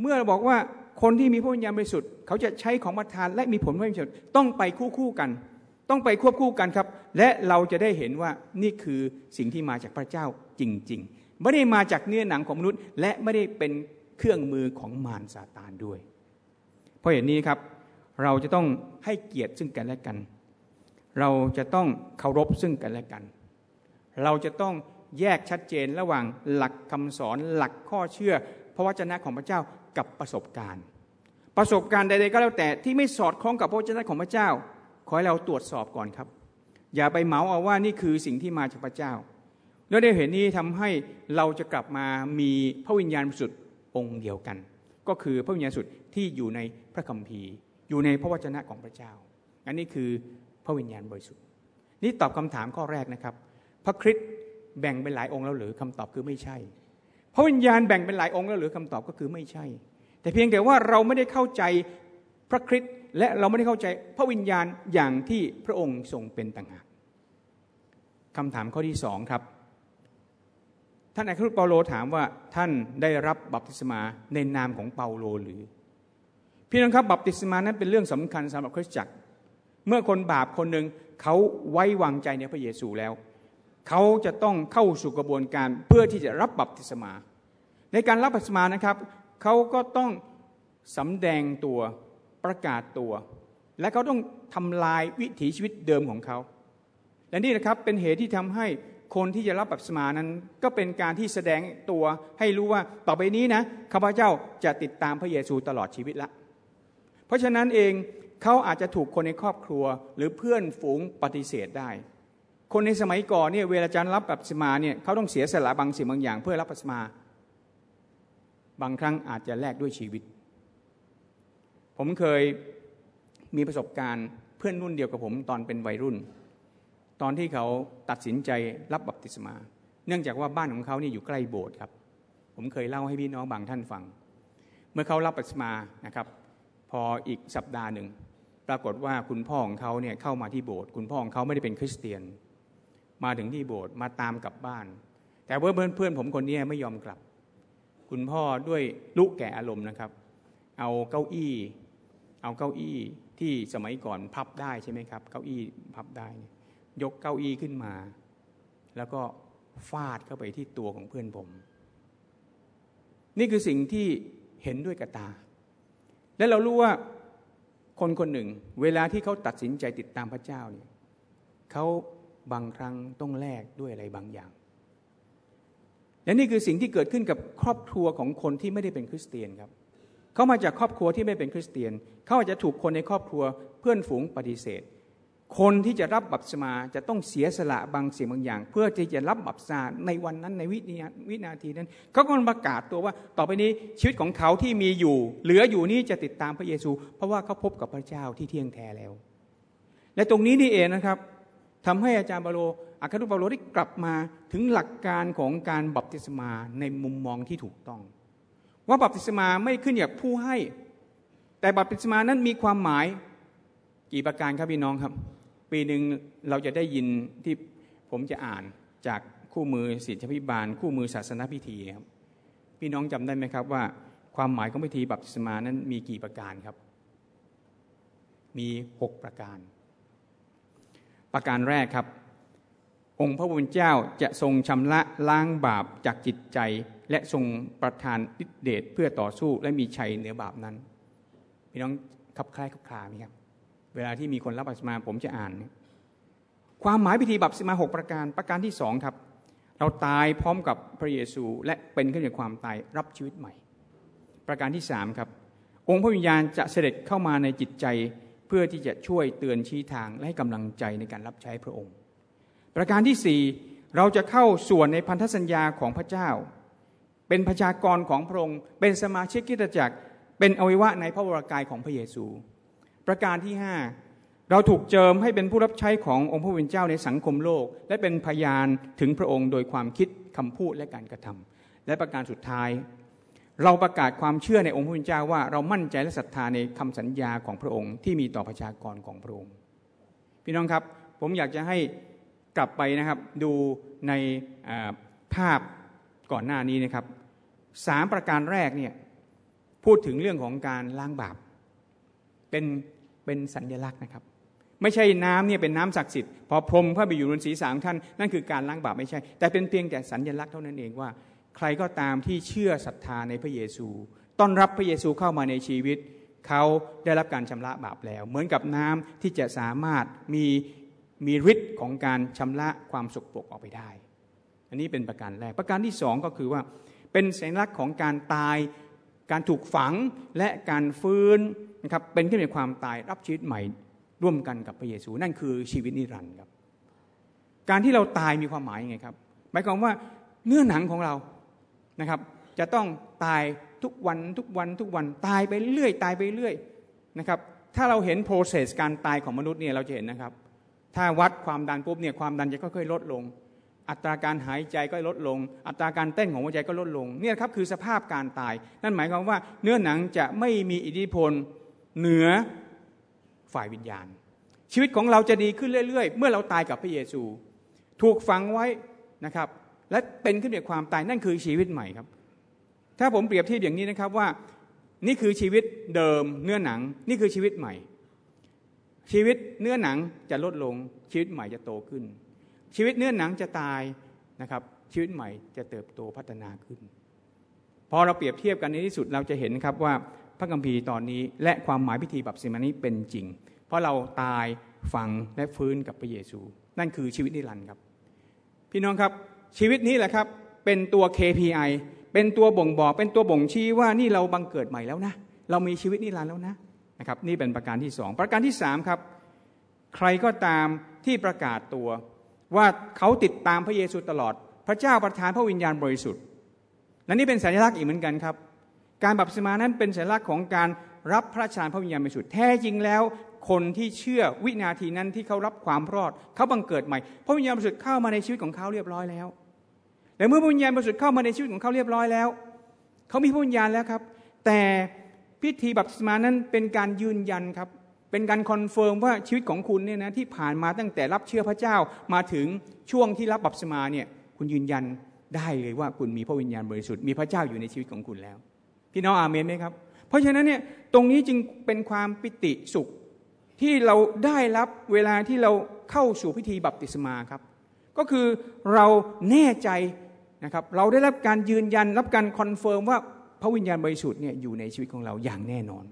B: เมื่อบอกว่าคนที่มีพระวิญญาณบริสุทธิ์เขาจะใช้ของประทานและมีผลพระวิญญาณต้องไปคู่คู่กัน ต้องไปควบคู่กันครับ และเราจะได้เห็นว่านี่คือสิ่งที่มาจากพระเจ้าจริง ๆ ไม่ได้มาจากเนื้อหนังของมนุษย์ และไม่ได้เป็นเครื่องมือของมารซาตานด้วย เพราะเหตุนี้ครับ เราจะต้องให้เกียรติซึ่งกันและกัน เราจะต้องเคารพซึ่งกันและกัน เราจะต้องแยกชัดเจนระหว่างหลักคำสอนหลักข้อเชื่อ พระวจนะของพระเจ้ากับประสบการณ์ ประสบการณ์ใดๆก็แล้วแต่ที่ไม่สอดคล้องกับพระวจนะของพระเจ้า ขอให้เราตรวจสอบก่อนครับ อย่าไปเหมาเอาว่านี่คือสิ่งที่มาจากพระเจ้าแล้วได้เห็นนี้ทำให้เราจะกลับมามีพระวิญญาณสุดองค์เดียวกัน ก็คือพระวิญญาณสุดที่อยู่ในพระคัมภีร์ อยู่ในพระวจนะของพระเจ้า อันนี้คือพระวิญญาณบริสุทธิ์ นี่ตอบคำถามข้อแรกนะครับ พระคริสต์แบ่งเป็นหลายองค์แล้วหรือคำตอบคือไม่ใช่ พระวิญญาณแบ่งเป็นหลายองค์แล้วหรือคำตอบก็คือไม่ใช่ แต่เพียงแต่ว่าเราไม่ได้เข้าใจพระคริสต์และเราไม่ได้เข้าใจพระวิญญาณอย่างที่พระองค์ทรงเป็นต่างหากคำถามข้อที่สองครับท่านอัครทูตเปาโลถามว่าท่านได้รับบัพติศมาในนามของเปาโลหรือ พี่น้องครับบัพติศมานั้นเป็นเรื่องสำคัญสำหรับคริสตจักร เมื่อคนบาปคนหนึ่งเขาไว้วางใจในพระเยซูแล้ว เขาจะต้องเข้าสู่กระบวนการเพื่อที่จะรับบัพติศมา ในการรับบัพติศมานะครับเขาก็ต้องสำแดงตัวประกาศตัว และเขาต้องทำลายวิถีชีวิตเดิมของเขา และนี่นะครับเป็นเหตุที่ทำให้คนที่จะรับบัพติศมานั้น ก็เป็นการที่แสดงตัวให้รู้ว่าต่อไปนี้นะข้าพเจ้าจะติดตามพระเยซูตลอดชีวิตละ เพราะฉะนั้นเองเขาอาจจะถูกคนในครอบครัว หรือเพื่อนฝูงปฏิเสธได้ คนในสมัยก่อนเนี่ยเวลาจะรับบัพติศมาเนี่ยเขาต้องเสียสละบางสิ่งบางอย่าง เพื่อรับบัพติศมา บางครั้งอาจจะแลกด้วยชีวิต ผมเคยมีประสบการณ์เพื่อนรุ่นเดียวกับผมตอนเป็นวัยรุ่น ตอนที่เขาตัดสินใจรับบัพติศมา เนื่องจากว่าบ้านของเขานี่อยู่ใกล้โบสถ์ครับ ผมเคยเล่าให้พี่น้องบางท่านฟัง เมื่อเขารับบัพติศมานะครับ พออีกสัปดาห์หนึ่งปรากฏว่าคุณพ่อของเขาเนี่ยเข้ามาที่โบสถ์คุณพ่อของเขาไม่ได้เป็นคริสเตียน มาถึงที่โบสถ์มาตามกลับบ้าน แต่เพื่อนเพื่อนผมคนนี้ไม่ยอมกลับ คุณพ่อด้วยลุกแก่อารมณ์นะครับ เอาเก้าอี้ เอาเก้าอี้ที่สมัยก่อนพับได้ใช่ไหมครับ เก้าอี้พับได้ ยกเก้าอี้ขึ้นมา แล้วก็ฟาดเข้าไปที่ตัวของเพื่อนผม นี่คือสิ่งที่เห็นด้วยกับตา และเรารู้ว่าคนคนหนึ่ง เวลาที่เขาตัดสินใจติดตามพระเจ้าเนี่ยเขาบางครั้งต้องแลกด้วยอะไรบางอย่าง และนี่คือสิ่งที่เกิดขึ้นกับครอบครัวของคนที่ไม่ได้เป็นคริสเตียนครับเขามาจากครอบครัวที่ไม่เป็นคริสเตียนเขาอาจจะถูกคนในครอบครัวเพื่อนฝูงปฏิเสธ คนที่จะรับบัพติศมาจะต้องเสียสละบางสิ่งบางอย่าง เพื่อที่จะรับบัพติศมาในวันนั้นในวินาวินาทีนั้น เขาก็ประกาศตัวว่า ต่อไปนี้ชีวิตของเขาที่มีอยู่ เหลืออยู่นี้จะติดตามพระเยซู เพราะว่าเขาพบกับพระเจ้าที่เที่ยงแท้แล้ว และตรงนี้นี่เองนะครับทำให้อาจารย์บาโลอาคาตุบาโลได้กลับมาถึงหลักการของการบัพติศมาในมุมมองที่ถูกต้อง ว่าบัพติศมาไม่ขึ้นอยากผู้ให้ แต่บัพติศมานั้นมีความหมายกี่ประการครับพี่น้องครับ ปีหนึ่งเราจะได้ยินที่ผมจะอ่านจากคู่มือศิษยพิบาล คู่มือศาสนาพิธีครับพี่น้องจำได้ไหมครับว่า ความหมายของพิธีบัพติศมานั้นมีกี่ประการครับ มีหกประการ ประการแรกครับ องค์พระผู้เจ้าจะทรงชำระล้างบาปจากจิตใจ และทรงประทานฤทธิเดชเพื่อต่อสู้และมีชัยเหนือบาปนั้น พี่น้องคับคล้ายคับคลาไหมครับ เวลาที่มีคนรับบัพติศมาผมจะอ่าน ความหมายพิธีบัพติศมาหกประการ ประการที่สองครับ เราตายพร้อมกับพระเยซูและเป็นขึ้นจากความตายรับชีวิตใหม่ ประการที่สามครับ องค์พระวิญญาณจะเสด็จเข้ามาในจิตใจเพื่อที่จะช่วยเตือนชี้ทางและให้กำลังใจในการรับใช้พระองค์ ประการที่สี่เราจะเข้าส่วนในพันธสัญญาของพระเจ้า เป็นประชากรของพระองค์ เป็นสมาชิกกิจจักร เป็นอวัยวะในพระวรากายของพระเยซู ประการที่ห้าเราถูกเจิมให้เป็นผู้รับใช้ขององค์พระวิญเจ้าในสังคมโลก และเป็นพยานถึงพระองค์โดยความคิดคำพูดและการกระทำและประการสุดท้าย เราประกาศความเชื่อในองค์พระวิญเจ้าว่าเรามั่นใจและศรัทธาในคำสัญญาของพระองค์ที่มีต่อประชากรของพระองค์พี่น้องครับผมอยากจะให้กลับไปนะครับดูในภาพก่อนหน้านี้นะครับสามประการแรกเนี่ยพูดถึงเรื่องของการล้างบาป เป็นเป็นสัญลักษณ์นะครับ ไม่ใช่น้ำเนี่ยเป็นน้ำศักดิ์สิทธิ์พอพรมพระบิอยู่บนศีรษะของท่านนั่นคือการล้างบาปไม่ใช่ แต่เป็นเพียงแต่สัญลักษณ์เท่านั้นเองว่า ใครก็ตามที่เชื่อศรัทธาในพระเยซู ต้อนรับพระเยซูเข้ามาในชีวิต เขาได้รับการชำระบาปแล้ว เหมือนกับน้ำที่จะสามารถมีมีฤทธิ์ของการชำระความสกปรกออกไปได้ อันนี้เป็นประการแรก ประการที่สองก็คือว่าเป็นสัญลักษณ์ของการตาย การถูกฝังและการฟื้น นะครับเป็นขึ้นในความตายรับชีวิตใหม่ร่วมกันกับพระเยซูนั่นคือชีวิตนิรันดร์ครับ การที่เราตายมีความหมายยังไงครับ หมายความว่าเนื้อหนังของเรานะครับ จะต้องตายทุกวันทุกวันทุกวันตายไปเรื่อยตายไปเรื่อยนะครับ ถ้าเราเห็น process การตายของมนุษย์เนี่ยเราจะเห็นนะครับ ถ้าวัดความดันปุ๊บเนี่ยความดันจะค่อยๆลดลง อัตราการหายใจก็ลดลง อัตราการเต้นของหัวใจก็ลดลงเนี่ยครับคือสภาพการตาย นั่นหมายความว่าเนื้อหนังจะไม่มีอิทธิพล เหนือฝ่ายวิญญาณ ชีวิตของเราจะดีขึ้นเรื่อย ๆ เมื่อเราตายกับพระเยซู ถูกฝังไว้นะครับ และเป็นขึ้นจากความตายนั่นคือชีวิตใหม่ครับ ถ้าผมเปรียบเทียบอย่างนี้นะครับว่านี่คือชีวิตเดิมเนื้อหนัง นี่คือชีวิตใหม่ ชีวิตเนื้อหนังจะลดลง ชีวิตใหม่จะโตขึ้น ชีวิตเนื้อหนังจะตายนะครับ ชีวิตใหม่จะเติบโตพัฒนาขึ้นพอเราเปรียบเทียบกันในที่สุดเราจะเห็นครับว่า พระคัมภีร์ตอนนี้ และความหมายพิธีบัพติศมานี้เป็นจริง เพราะเราตายฝังและฟื้นกับพระเยซู นั่นคือชีวิตนิรันดร์ครับ พี่น้องครับชีวิตนี้แหละครับเป็นตัว KPI เป็นตัวบ่งบอกเป็นตัวบ่งชี้ว่านี่เราบังเกิดใหม่แล้วนะ เรามีชีวิตนิรันดร์แล้วนะนะครับ นี่เป็นประการที่สองประการที่สามครับ ใครก็ตามที่ประกาศตัว ว่าเขาติดตามพระเยซูตลอด พระเจ้าประทานพระวิญญาณบริสุทธิ์และนี่เป็นสัญลักษณ์อีกเหมือนกันครับ การบัพติศมานั้นเป็นสัญลักษณ์ของการรับพระราชทานพระวิญญาณบริสุทธิ์แท้จริงแล้ว คนที่เชื่อวินาทีนั้นที่เขารับความรอดเขาบังเกิดใหม่พระวิญญาณบริสุทธิ์เข้ามาในชีวิตของเขาเรียบร้อยแล้วแต่เมื่อพระวิญญาณบริสุทธิ์เข้ามาในชีวิตของเขาเรียบร้อยแล้วเขามีพระวิญญาณแล้วครับ แต่พิธีบัพติศมานั้นเป็นการยืนยันครับเป็นการ confirm ว่าชีวิตของคุณเนี่ยนะที่ผ่านมาตั้งแต่รับเชื่อพระเจ้ามาถึงช่วงที่รับบัพติศมาเนี่ยคุณยืนยันได้เลยว่าคุณมีพระวิญญาณบริสุทธิ์มีพระเจ้าอยู่ในชีวิตของคุณแล้ว พี่น้องอาเมนไหมครับ เพราะฉะนั้นเนี่ยตรงนี้จึงเป็นความปิติสุขที่เราได้รับเวลาที่เราเข้าสู่พิธีบัพติศมาครับ ก็คือเราแน่ใจนะครับเราได้รับการยืนยันรับการ confirm ว่าพระวิญญาณบริสุทธิ์เนี่ยอยู่ในชีวิตของเราอย่างแน่นอน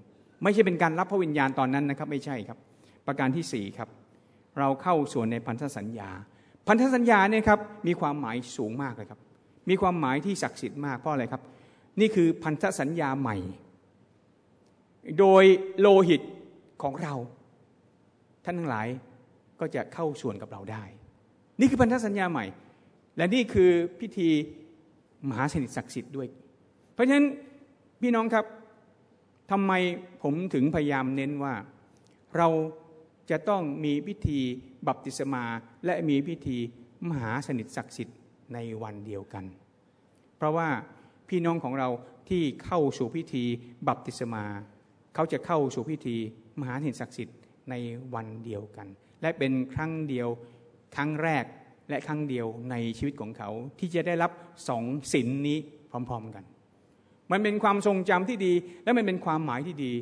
B: ไม่ใช่เป็นการรับพระวิญญาณตอนนั้นนะครับ ไม่ใช่ครับ ประการที่สี่ครับ เราเข้าส่วนในพันธสัญญา พันธสัญญาเนี่ยครับมีความหมายสูงมากเลยครับ มีความหมายที่ศักดิ์สิทธิ์มากเพราะอะไรครับ นี่คือพันธสัญญาใหม่ โดยโลหิตของเรา ท่านทั้งหลายก็จะเข้าส่วนกับเราได้ นี่คือพันธสัญญาใหม่ และนี่คือพิธีมหาสนิทศักดิ์สิทธิ์ด้วย เพราะฉะนั้นพี่น้องครับทำไมผมถึงพยายามเน้นว่า เราจะต้องมีพิธีบัพติศมาและมีพิธีมหาสนิทศักดิ์สิทธิ์ในวันเดียวกัน เพราะว่า พี่น้องของเราที่เข้าสู่พิธีบัพติศมา เขาจะเข้าสู่พิธีมหาสนิทศักดิ์สิทธิ์ในวันเดียวกัน และเป็นครั้งเดียวครั้งแรกและครั้งเดียวในชีวิตของเขาที่จะได้รับสองศีลนี้พร้อม ๆกัน มันเป็นความทรงจำที่ดี และมันเป็นความหมายที่ดี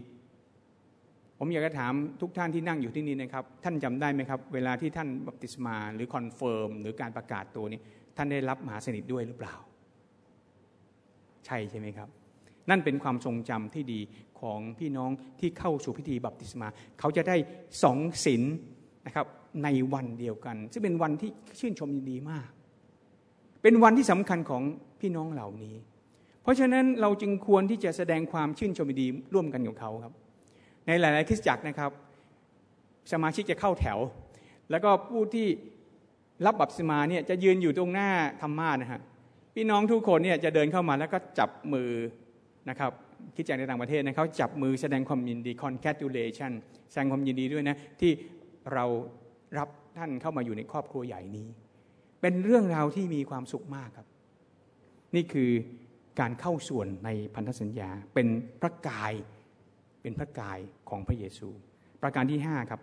B: ผมอยากจะถามทุกท่านที่นั่งอยู่ที่นี่นะครับ ท่านจำได้ไหมครับ เวลาที่ท่านบัพติศมาหรือ confirm หรือการประกาศตัวนี้ ท่านได้รับมหาสนิทด้วยหรือเปล่า ใช่ใช่ไหมครับ นั่นเป็นความทรงจำที่ดีของพี่น้องที่เข้าสู่พิธีบัพติศมา เขาจะได้สองศีลนะครับในวันเดียวกัน ซึ่งเป็นวันที่ชื่นชมยินดีมาก เป็นวันที่สำคัญของพี่น้องเหล่านี้ เพราะฉะนั้นเราจึงควรที่จะแสดงความชื่นชมยินดีร่วมกันกับเขาครับ ในหลาย ๆ คริสตจักรนะครับ สมาชิกจะเข้าแถว แล้วก็ผู้ที่รับบัพติศมาเนี่ยจะยืนอยู่ตรงหน้าธรรมานะฮะ พี่น้องทุกคนเนี่ยจะเดินเข้ามาแล้วก็จับมือนะครับคิดจากในต่างประเทศนะเขาจับมือแสดงความยินดี congratulation แสดงความยินดีด้วยนะที่เรารับท่านเข้ามาอยู่ในครอบครัวใหญ่นี้ เป็นเรื่องราวที่มีความสุขมากครับ นี่คือการเข้าส่วนในพันธสัญญาเป็นพระกายเป็นพระกายของพระเยซู ประการที่ห้าครับ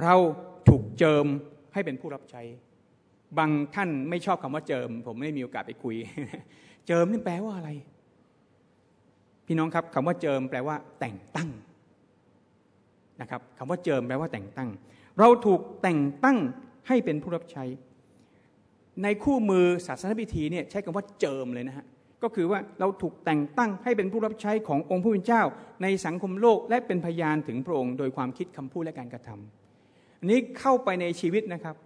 B: เราถูกเจิมให้เป็นผู้รับใช้ บางท่านไม่ชอบคำว่าเจิม ผมไม่มีโอกาสไปคุย เจิมนี่แปลว่าอะไร พี่น้องครับคำว่าเจิมแปลว่า แต่งตั้งนะครับคำว่าเจิมแปลว่าแต่งตั้ง เราถูกแต่งตั้งให้เป็นผู้รับใช้ ในคู่มือศาสนพิธีเนี่ยใช้คำว่าเจิมเลยนะฮะก็คือว่าเราถูกแต่งตั้งให้เป็นผู้รับใช้ขององค์ผู้เป็นเจ้า ในสังคมโลกและเป็นพยานถึงพระองค์ โดยความคิดคำพูดและการกระทำอันนี้เข้าไปในชีวิตนะครับ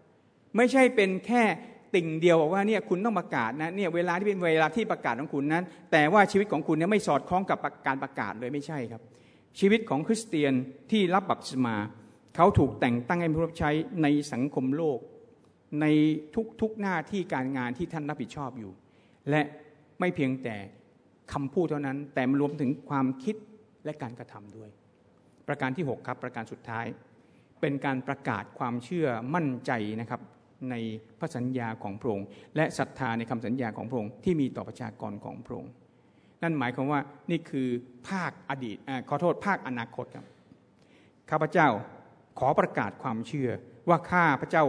B: ไม่ใช่เป็นแค่ติ่งเดียวบอกว่าเนี่ยคุณต้องประกาศนะเนี่ยเวลาที่เป็นเวลาที่ประกาศของคุณนั้น แต่ว่าชีวิตของคุณเนี่ยไม่สอดคล้องกับการประกาศเลยไม่ใช่ครับ ชีวิตของคริสเตียนที่รับบัพติศมาเขาถูกแต่งตั้งให้ผู้รับใช้ในสังคมโลก ในทุกๆหน้าที่การงานที่ท่านรับผิดชอบอยู่ และไม่เพียงแต่คำพูดเท่านั้น แต่มรวมถึงความคิดและการกระทำด้วย ประการที่ 6 ครับ ประการสุดท้าย เป็นการประกาศความเชื่อมั่นใจนะครับ ในพระสัญญาของพระองค์และศรัทธาในคำสัญญาของพระองค์ที่มีต่อประชากรของพระองค์นั่นหมายความว่านี่คือภาคอดีตอขอโทษภาคอนาคตครับข้าพเจ้าขอประกาศความเชื่อว่าข้าพระเจ้า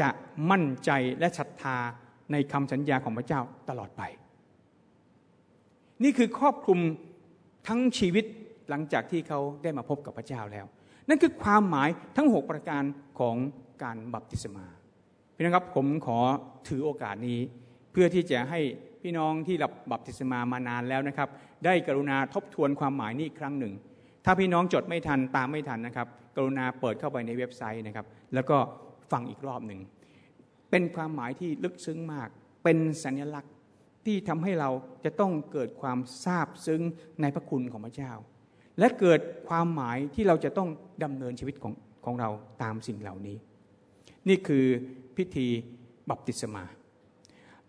B: จะมั่นใจและศรัทธาในคำสัญญาของพระเจ้าตลอดไป นี่คือครอบคลุมทั้งชีวิตหลังจากที่เขาได้มาพบกับพระเจ้าแล้ว นั่นคือความหมายทั้งหกประการของการบัพติศมา พี่น้องครับผมขอถือโอกาสนี้ เพื่อที่จะให้พี่น้องที่รับบัพติศมามานานแล้วนะครับ ได้กรุณาทบทวนความหมายนี้อีกครั้งหนึ่ง ถ้าพี่น้องจดไม่ทันตามไม่ทันนะครับ กรุณาเปิดเข้าไปในเว็บไซต์นะครับ แล้วก็ฟังอีกรอบหนึ่งเป็นความหมายที่ลึกซึ้งมาก เป็นสัญลักษณ์ที่ทำให้เราจะต้องเกิดความซาบซึ้งในพระคุณของพระเจ้า และเกิดความหมายที่เราจะต้องดำเนินชีวิตของของเราตามสิ่งเหล่านี้ นี่คือ พิธีบัพติศมา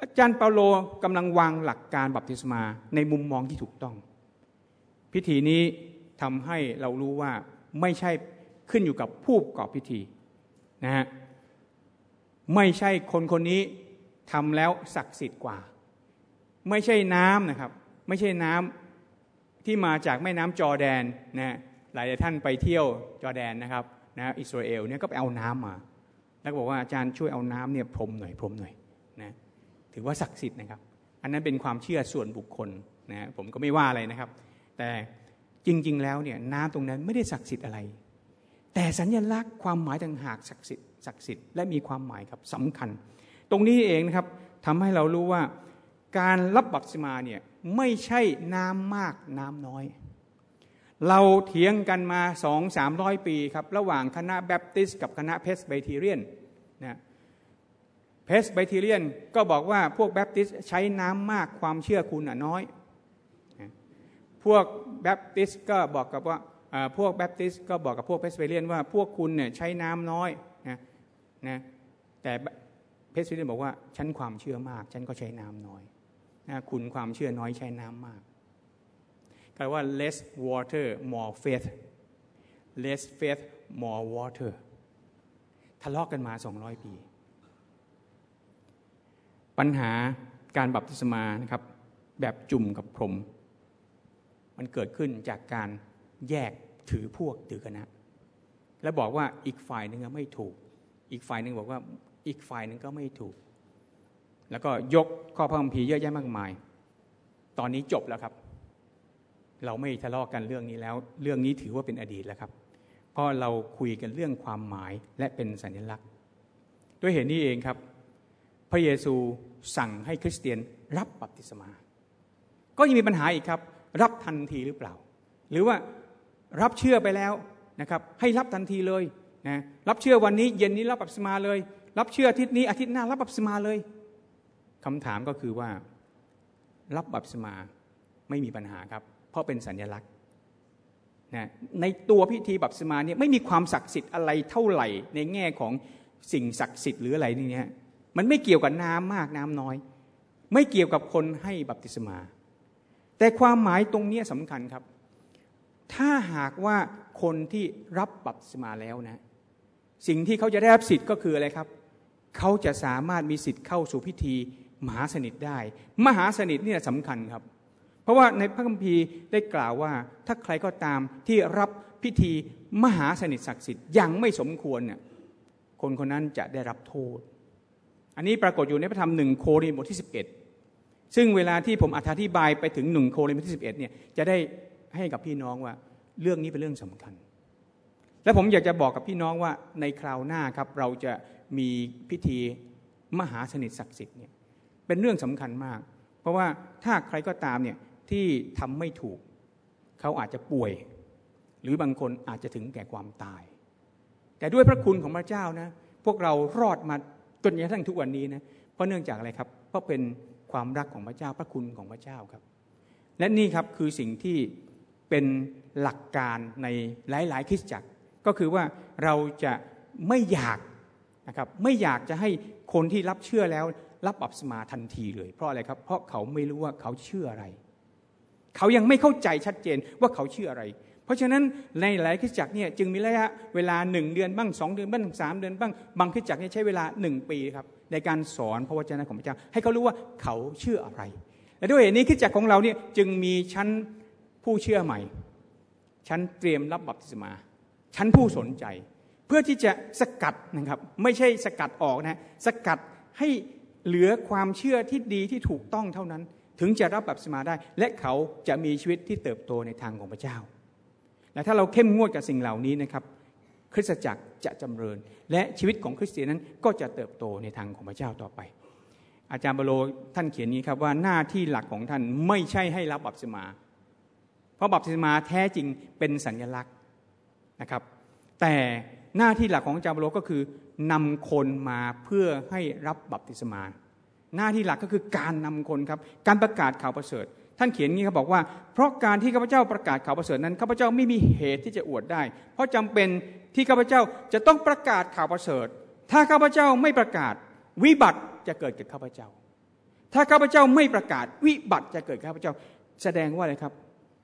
B: อาจารย์เปาโลกำลังวางหลักการบัพติศมาในมุมมองที่ถูกต้อง พิธีนี้ทำให้เรารู้ว่าไม่ใช่ขึ้นอยู่กับผู้ประกอบพิธีนะฮะไม่ใช่คนคนนี้ทำแล้วศักดิ์สิทธิ์กว่า ไม่ใช่น้ำนะครับ ไม่ใช่น้ำที่มาจากแม่น้ำจอแดนนะหลายท่านไปเที่ยวจอแดนนะครับนะอิสราเอลเนี่ยก็ไปเอาน้ำมา แล้วก็บอกว่าอาจารย์ช่วยเอาน้ำเนี่ยพรมหน่อยพรมหน่อยนะถือว่าศักดิ์สิทธิ์นะครับ อันนั้นเป็นความเชื่อส่วนบุคคลนะผมก็ไม่ว่าอะไรนะครับ แต่จริง ๆ แล้วเนี่ยน้ำตรงนั้นไม่ได้ศักดิ์สิทธิ์อะไร แต่สัญญลักษณ์ความหมายต่างหากศักดิ์สิทธิ์ศักดิ์สิทธิ์และมีความหมายครับสำคัญ ตรงนี้เองนะครับทำให้เรารู้ว่าการรับบัพติศมาเนี่ยไม่ใช่น้ำมากน้ำน้อย เราเถียงกันมาสองสามร้อยปีครับ ระหว่างคณะแบปติสกับคณะเพสไบทีเรียนนะเพสไบทีเรียนก็บอกว่าพวกแบปติสใช้น้ำมากความเชื่อคุณน้อย พวกแบปติสก็บอกกับว่าพวกแบปติสก็บอกกับพวกเพสไบเรียนว่าพวกคุณเนี่ยใช้น้ำน้อยนะนะแต่เพสซิเดนบอกว่าฉันความเชื่อมาก ฉันก็ใช้น้ำน้อยนะคุณความเชื่อน้อยใช้น้ำมาก กลายว่า less water more faith less faith more water ทะเลาะกกันมา 200 ปี ปัญหาการบัพติศมานะครับ แบบจุ่มกับพรม มันเกิดขึ้นจากการแยกถือพวกถือคณะ และบอกว่าอีกฝ่ายหนึ่งไม่ถูก อีกฝ่ายหนึ่งบอกว่าอีกฝ่ายหนึ่งก็ไม่ถูก แล้วก็ยกข้อพระคัมภีร์เยอะแยะมากมาย ตอนนี้จบแล้วครับ เราไม่ทะเลาะกกันเรื่องนี้แล้ว เรื่องนี้ถือว่าเป็นอดีตแล้วครับ เพราะเราคุยกันเรื่องความหมายและเป็นสัญลักษณ์ ด้วยเหตุนี้เองครับ พระเยซูสั่งให้คริสเตียนรับบัพติศมา ก็ยังมีปัญหาอีกครับ รับทันทีหรือเปล่า หรือว่ารับเชื่อไปแล้วนะครับ ให้รับทันทีเลยนะรับเชื่อวันนี้เย็นนี้รับบัพติศมาเลย รับเชื่ออาทิตย์นี้อาทิตย์หน้ารับบัพติศมาเลยคำถามก็คือว่ารับบัพติศมาไม่มีปัญหาครับ เพราะเป็นสัญลักษณ์นะในตัวพิธีบัพติศมาเนี่ยไม่มีความศักดิ์สิทธิ์อะไรเท่าไหร่ ในแง่ของสิ่งศักดิ์สิทธิ์หรืออะไรนี่เนี่ยมันไม่เกี่ยวกับน้ำมากน้ำน้อย ไม่เกี่ยวกับคนให้บัพติศมา แต่ความหมายตรงนี้สำคัญครับ ถ้าหากว่าคนที่รับบัพติศมาแล้วนะ สิ่งที่เขาจะได้รับสิทธิ์ก็คืออะไรครับ เขาจะสามารถมีสิทธิ์เข้าสู่พิธีมหาสนิทได้ มหาสนิทนี่สำคัญครับ เพราะว่าในพระคัมภีร์ได้กล่าวว่าถ้าใครก็ตามที่รับพิธีมหาสนิทศักดิ์สิทธิ์ยังไม่สมควรเนี่ยคนคนนั้นจะได้รับโทษ อันนี้ปรากฏอยู่ในพระธรรมหนึ่งโครินธ์บทที่ 11 ซึ่งเวลาที่ผมอธิบายไปถึงหนึ่งโครินธ์บทที่ 11เนี่ยจะได้ให้กับพี่น้องว่าเรื่องนี้เป็นเรื่องสำคัญ และผมอยากจะบอกกับพี่น้องว่าในคราวหน้าครับเราจะมีพิธีมหาสนิทศักดิ์สิทธิ์เนี่ยเป็นเรื่องสำคัญมาก เพราะว่าถ้าใครก็ตามเนี่ย ที่ทำไม่ถูก เขาอาจจะป่วย หรือบางคนอาจจะถึงแก่ความตาย แต่ด้วยพระคุณของพระเจ้านะ พวกเรารอดมาจนกระทั่งทุกวันนี้นะเพราะเนื่องจากอะไรครับ เพราะเป็นความรักของพระเจ้าพระคุณของพระเจ้าครับ และนี่ครับคือสิ่งที่เป็นหลักการในหลาย ๆคริสตจักร ก็คือว่าเราจะไม่อยากนะครับไม่อยากจะให้คนที่รับเชื่อแล้ว รับบัพติศมาทันทีเลย เพราะอะไรครับ เพราะเขาไม่รู้ว่าเขาเชื่ออะไร เขายังไม่เข้าใจชัดเจนว่าเขาเชื่ออะไร เพราะฉะนั้นในหลายคริสตจักรเนี่ยจึงมีระยะเวลาหนึ่งเดือนบ้างสองเดือนบ้างสามเดือนบ้างบางคริสตจักรเนี่ยใช้เวลาหนึ่งปีครับในการสอนพระวจนะของพระเจ้า ให้เขารู้ว่าเขาเชื่ออะไรและด้วยเหตุนี้คริสตจักรของเราเนี่ยจึงมีชั้นผู้เชื่อใหม่ ชั้นเตรียมรับบัพติศมา ชั้นผู้สนใจ เพื่อที่จะสกัดนะครับไม่ใช่สกัดออกนะสกัดให้เหลือความเชื่อที่ดีที่ถูกต้องเท่านั้น ถึงจะรับบัพติศมาได้ และเขาจะมีชีวิตที่เติบโตในทางของพระเจ้า และถ้าเราเข้มงวดกับสิ่งเหล่านี้นะครับ คริสตจักรจะจำเริญ และชีวิตของคริสเตียนนั้นก็จะเติบโตในทางของพระเจ้าต่อไป อาจารย์บโลท่านเขียนนี้ครับว่าหน้าที่หลักของท่านไม่ใช่ให้รับบัพติศมา เพราะบัพติศมาแท้จริงเป็นสัญลักษณ์นะครับ แต่หน้าที่หลักของอาจารย์บโลก็คือนำคนมาเพื่อให้รับบัพติศมา หน้าที่หลักก็คือการนำคนครับ การประกาศข่าวประเสริฐ ท่านเขียนงี้ครับบอกว่า เพราะการที่ข้าพเจ้าประกาศข่าวประเสริฐนั้นข้าพเจ้าไม่มีเหตุที่จะอวดได้ เพราะจำเป็นที่ข้าพเจ้าจะต้องประกาศข่าวประเสริฐ ถ้าข้าพเจ้าไม่ประกาศ วิบัติจะเกิดกับข้าพเจ้า ถ้าข้าพเจ้าไม่ประกาศวิบัติจะเกิดกับข้าพเจ้า แสดงว่าอะไรครับ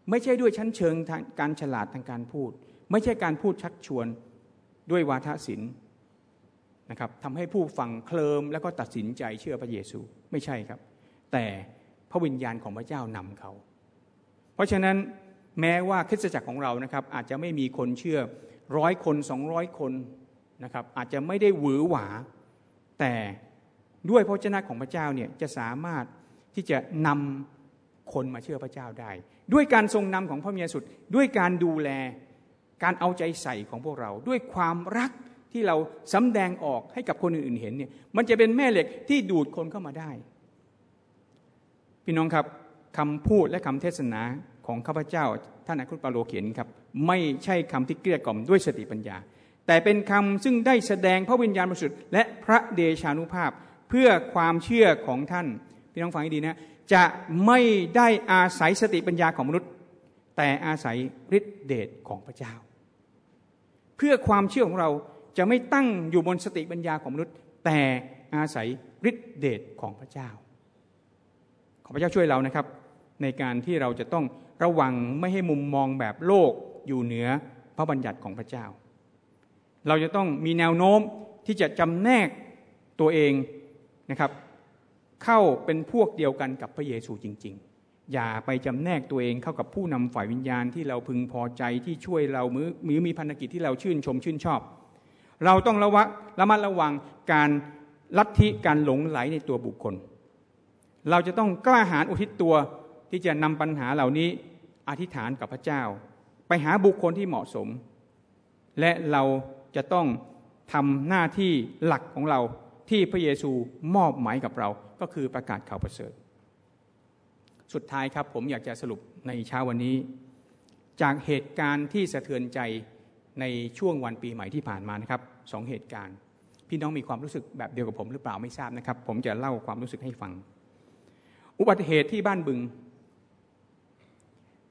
B: ไม่ใช่ด้วยชั้นเชิงทางการฉลาดทางการพูด ไม่ใช่การพูดชักชวนด้วยวาทศิลป์ นะครับทำให้ผู้ฟังเคลิมแล้วก็ตัดสินใจเชื่อพระเยซูไม่ใช่ครับ แต่พระวิญญาณของพระเจ้านำเขา เพราะฉะนั้นแม้ว่าคริสตจักรของเรานะครับ อาจจะไม่มีคนเชื่อร้อยคนสองร้อยคนนะครับ อาจจะไม่ได้หวือหวา แต่ด้วยพระเจ้าของพระเจ้าเนี่ยจะสามารถที่จะนำคนมาเชื่อพระเจ้าได้ ด้วยการทรงนำของพระเมีสุด ด้วยการดูแลการเอาใจใส่ของพวกเรา ด้วยความรัก ที่เราสำแดงออกให้กับคนอื่นเห็นเนี่ยมันจะเป็นแม่เหล็กที่ดูดคนเข้ามาได้ พี่น้องครับคำพูดและคำเทศนาของข้าพเจ้า ท่านอาคุปาโลเขียนครับ ไม่ใช่คำที่เกลี้ยกล่อมด้วยสติปัญญา แต่เป็นคำซึ่งได้แสดงพระวิญญาณบริสุทธิ์และพระเดชานุภาพเพื่อความเชื่อของท่าน พี่น้องฟังให้ดีนะจะไม่ได้อาศัยสติปัญญาของมนุษย์ แต่อาศัยฤทธิเดชของพระเจ้า เพื่อความเชื่อของเรา จะไม่ตั้งอยู่บนสติปัญญาของมนุษย์ แต่อาศัยฤทธิเดชของพระเจ้า ขอพระเจ้าช่วยเรานะครับ ในการที่เราจะต้องระวังไม่ให้มุมมองแบบโลกอยู่เหนือพระบัญญัติของพระเจ้า เราจะต้องมีแนวโน้มที่จะจำแนกตัวเองนะครับ เข้าเป็นพวกเดียวกันกับพระเยซูจริง ๆอย่าไปจำแนกตัวเองเข้ากับผู้นำฝ่ายวิญญาณที่เราพึงพอใจที่ช่วยเรามือมือมีพันธกิจที่เราชื่นชมชื่นชอบ เราต้องระวังระมัดระวังการลัทธิการหลงไหลในตัวบุคคล เราจะต้องกล้าหาญอุทิศตัวที่จะนำปัญหาเหล่านี้อธิษฐานกับพระเจ้า ไปหาบุคคลที่เหมาะสม และเราจะต้องทำหน้าที่หลักของเราที่พระเยซูมอบหมายกับเราก็คือประกาศข่าวประเสริฐ สุดท้ายครับผมอยากจะสรุปในเช้าวันนี้ จากเหตุการณ์ที่สะเทือนใจในช่วงวันปีใหม่ที่ผ่านมานะครับ สองเหตุการณ์ พี่น้องมีความรู้สึกแบบเดียวกับผมหรือเปล่าไม่ทราบนะครับ ผมจะเล่าความรู้สึกให้ฟัง อุบัติเหตุที่บ้านบึง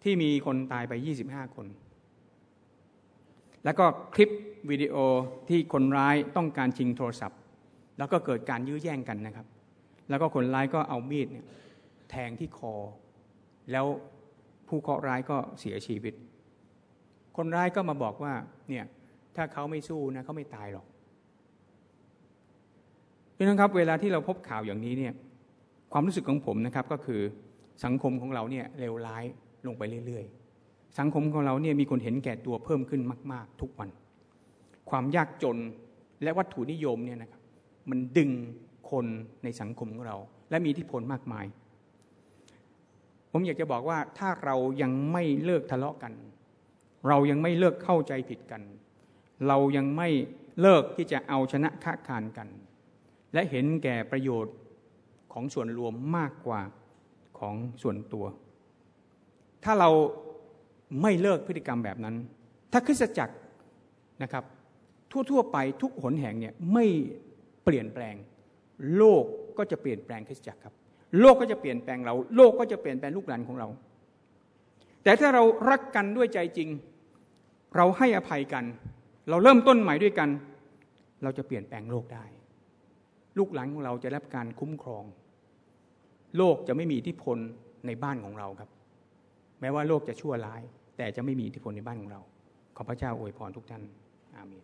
B: ที่มีคนตายไป 25 คน แล้วก็คลิปวิดีโอที่คนร้ายต้องการชิงโทรศัพท์ แล้วก็เกิดการยื้อแย่งกันนะครับ แล้วก็คนร้ายก็เอามีดเนี่ยแทงที่คอ แล้วผู้เคราะห์ร้ายก็เสียชีวิต คนร้ายก็มาบอกว่าเนี่ย ถ้าเขาไม่สู้นะเขาไม่ตายหรอกพี่น้องครับเวลาที่เราพบข่าวอย่างนี้เนี่ยความรู้สึกของผมนะครับก็คือสังคมของเราเนี่ยเลวร้ายลงไปเรื่อย ๆ สังคมของเราเนี่ยมีคนเห็นแก่ตัวเพิ่มขึ้นมาก ๆ ทุกวัน ความยากจนและวัตถุนิยมเนี่ยนะครับมันดึงคนในสังคมของเรา และมีอิทธิพลมากมาย ผมอยากจะบอกว่าถ้าเรายังไม่เลิกทะเลาะกัน เรายังไม่เลิกเข้าใจผิดกัน เรายังไม่เลิกที่จะเอาชนะค้าคานกัน และเห็นแก่ประโยชน์ของส่วนรวมมากกว่าของส่วนตัว ถ้าเราไม่เลิกพฤติกรรมแบบนั้น ถ้าคริสตจักรนะครับ ทั่วๆไปทุกหนแห่งเนี่ยไม่เปลี่ยนแปลง โลกก็จะเปลี่ยนแปลงคริสตจักรครับ โลกก็จะเปลี่ยนแปลงเรา โลกก็จะเปลี่ยนแปลงลูกหลานของเรา แต่ถ้าเรารักกันด้วยใจจริง เราให้อภัยกัน เราเริ่มต้นใหม่ด้วยกัน เราจะเปลี่ยนแปลงโลกได้ ลูกหลานของเราจะรับการคุ้มครอง โลกจะไม่มีอิทธิพลในบ้านของเราครับ แม้ว่าโลกจะชั่วร้าย แต่จะไม่มีอิทธิพลในบ้านของเรา ขอพระเจ้าอวยพรทุกท่าน อาเมน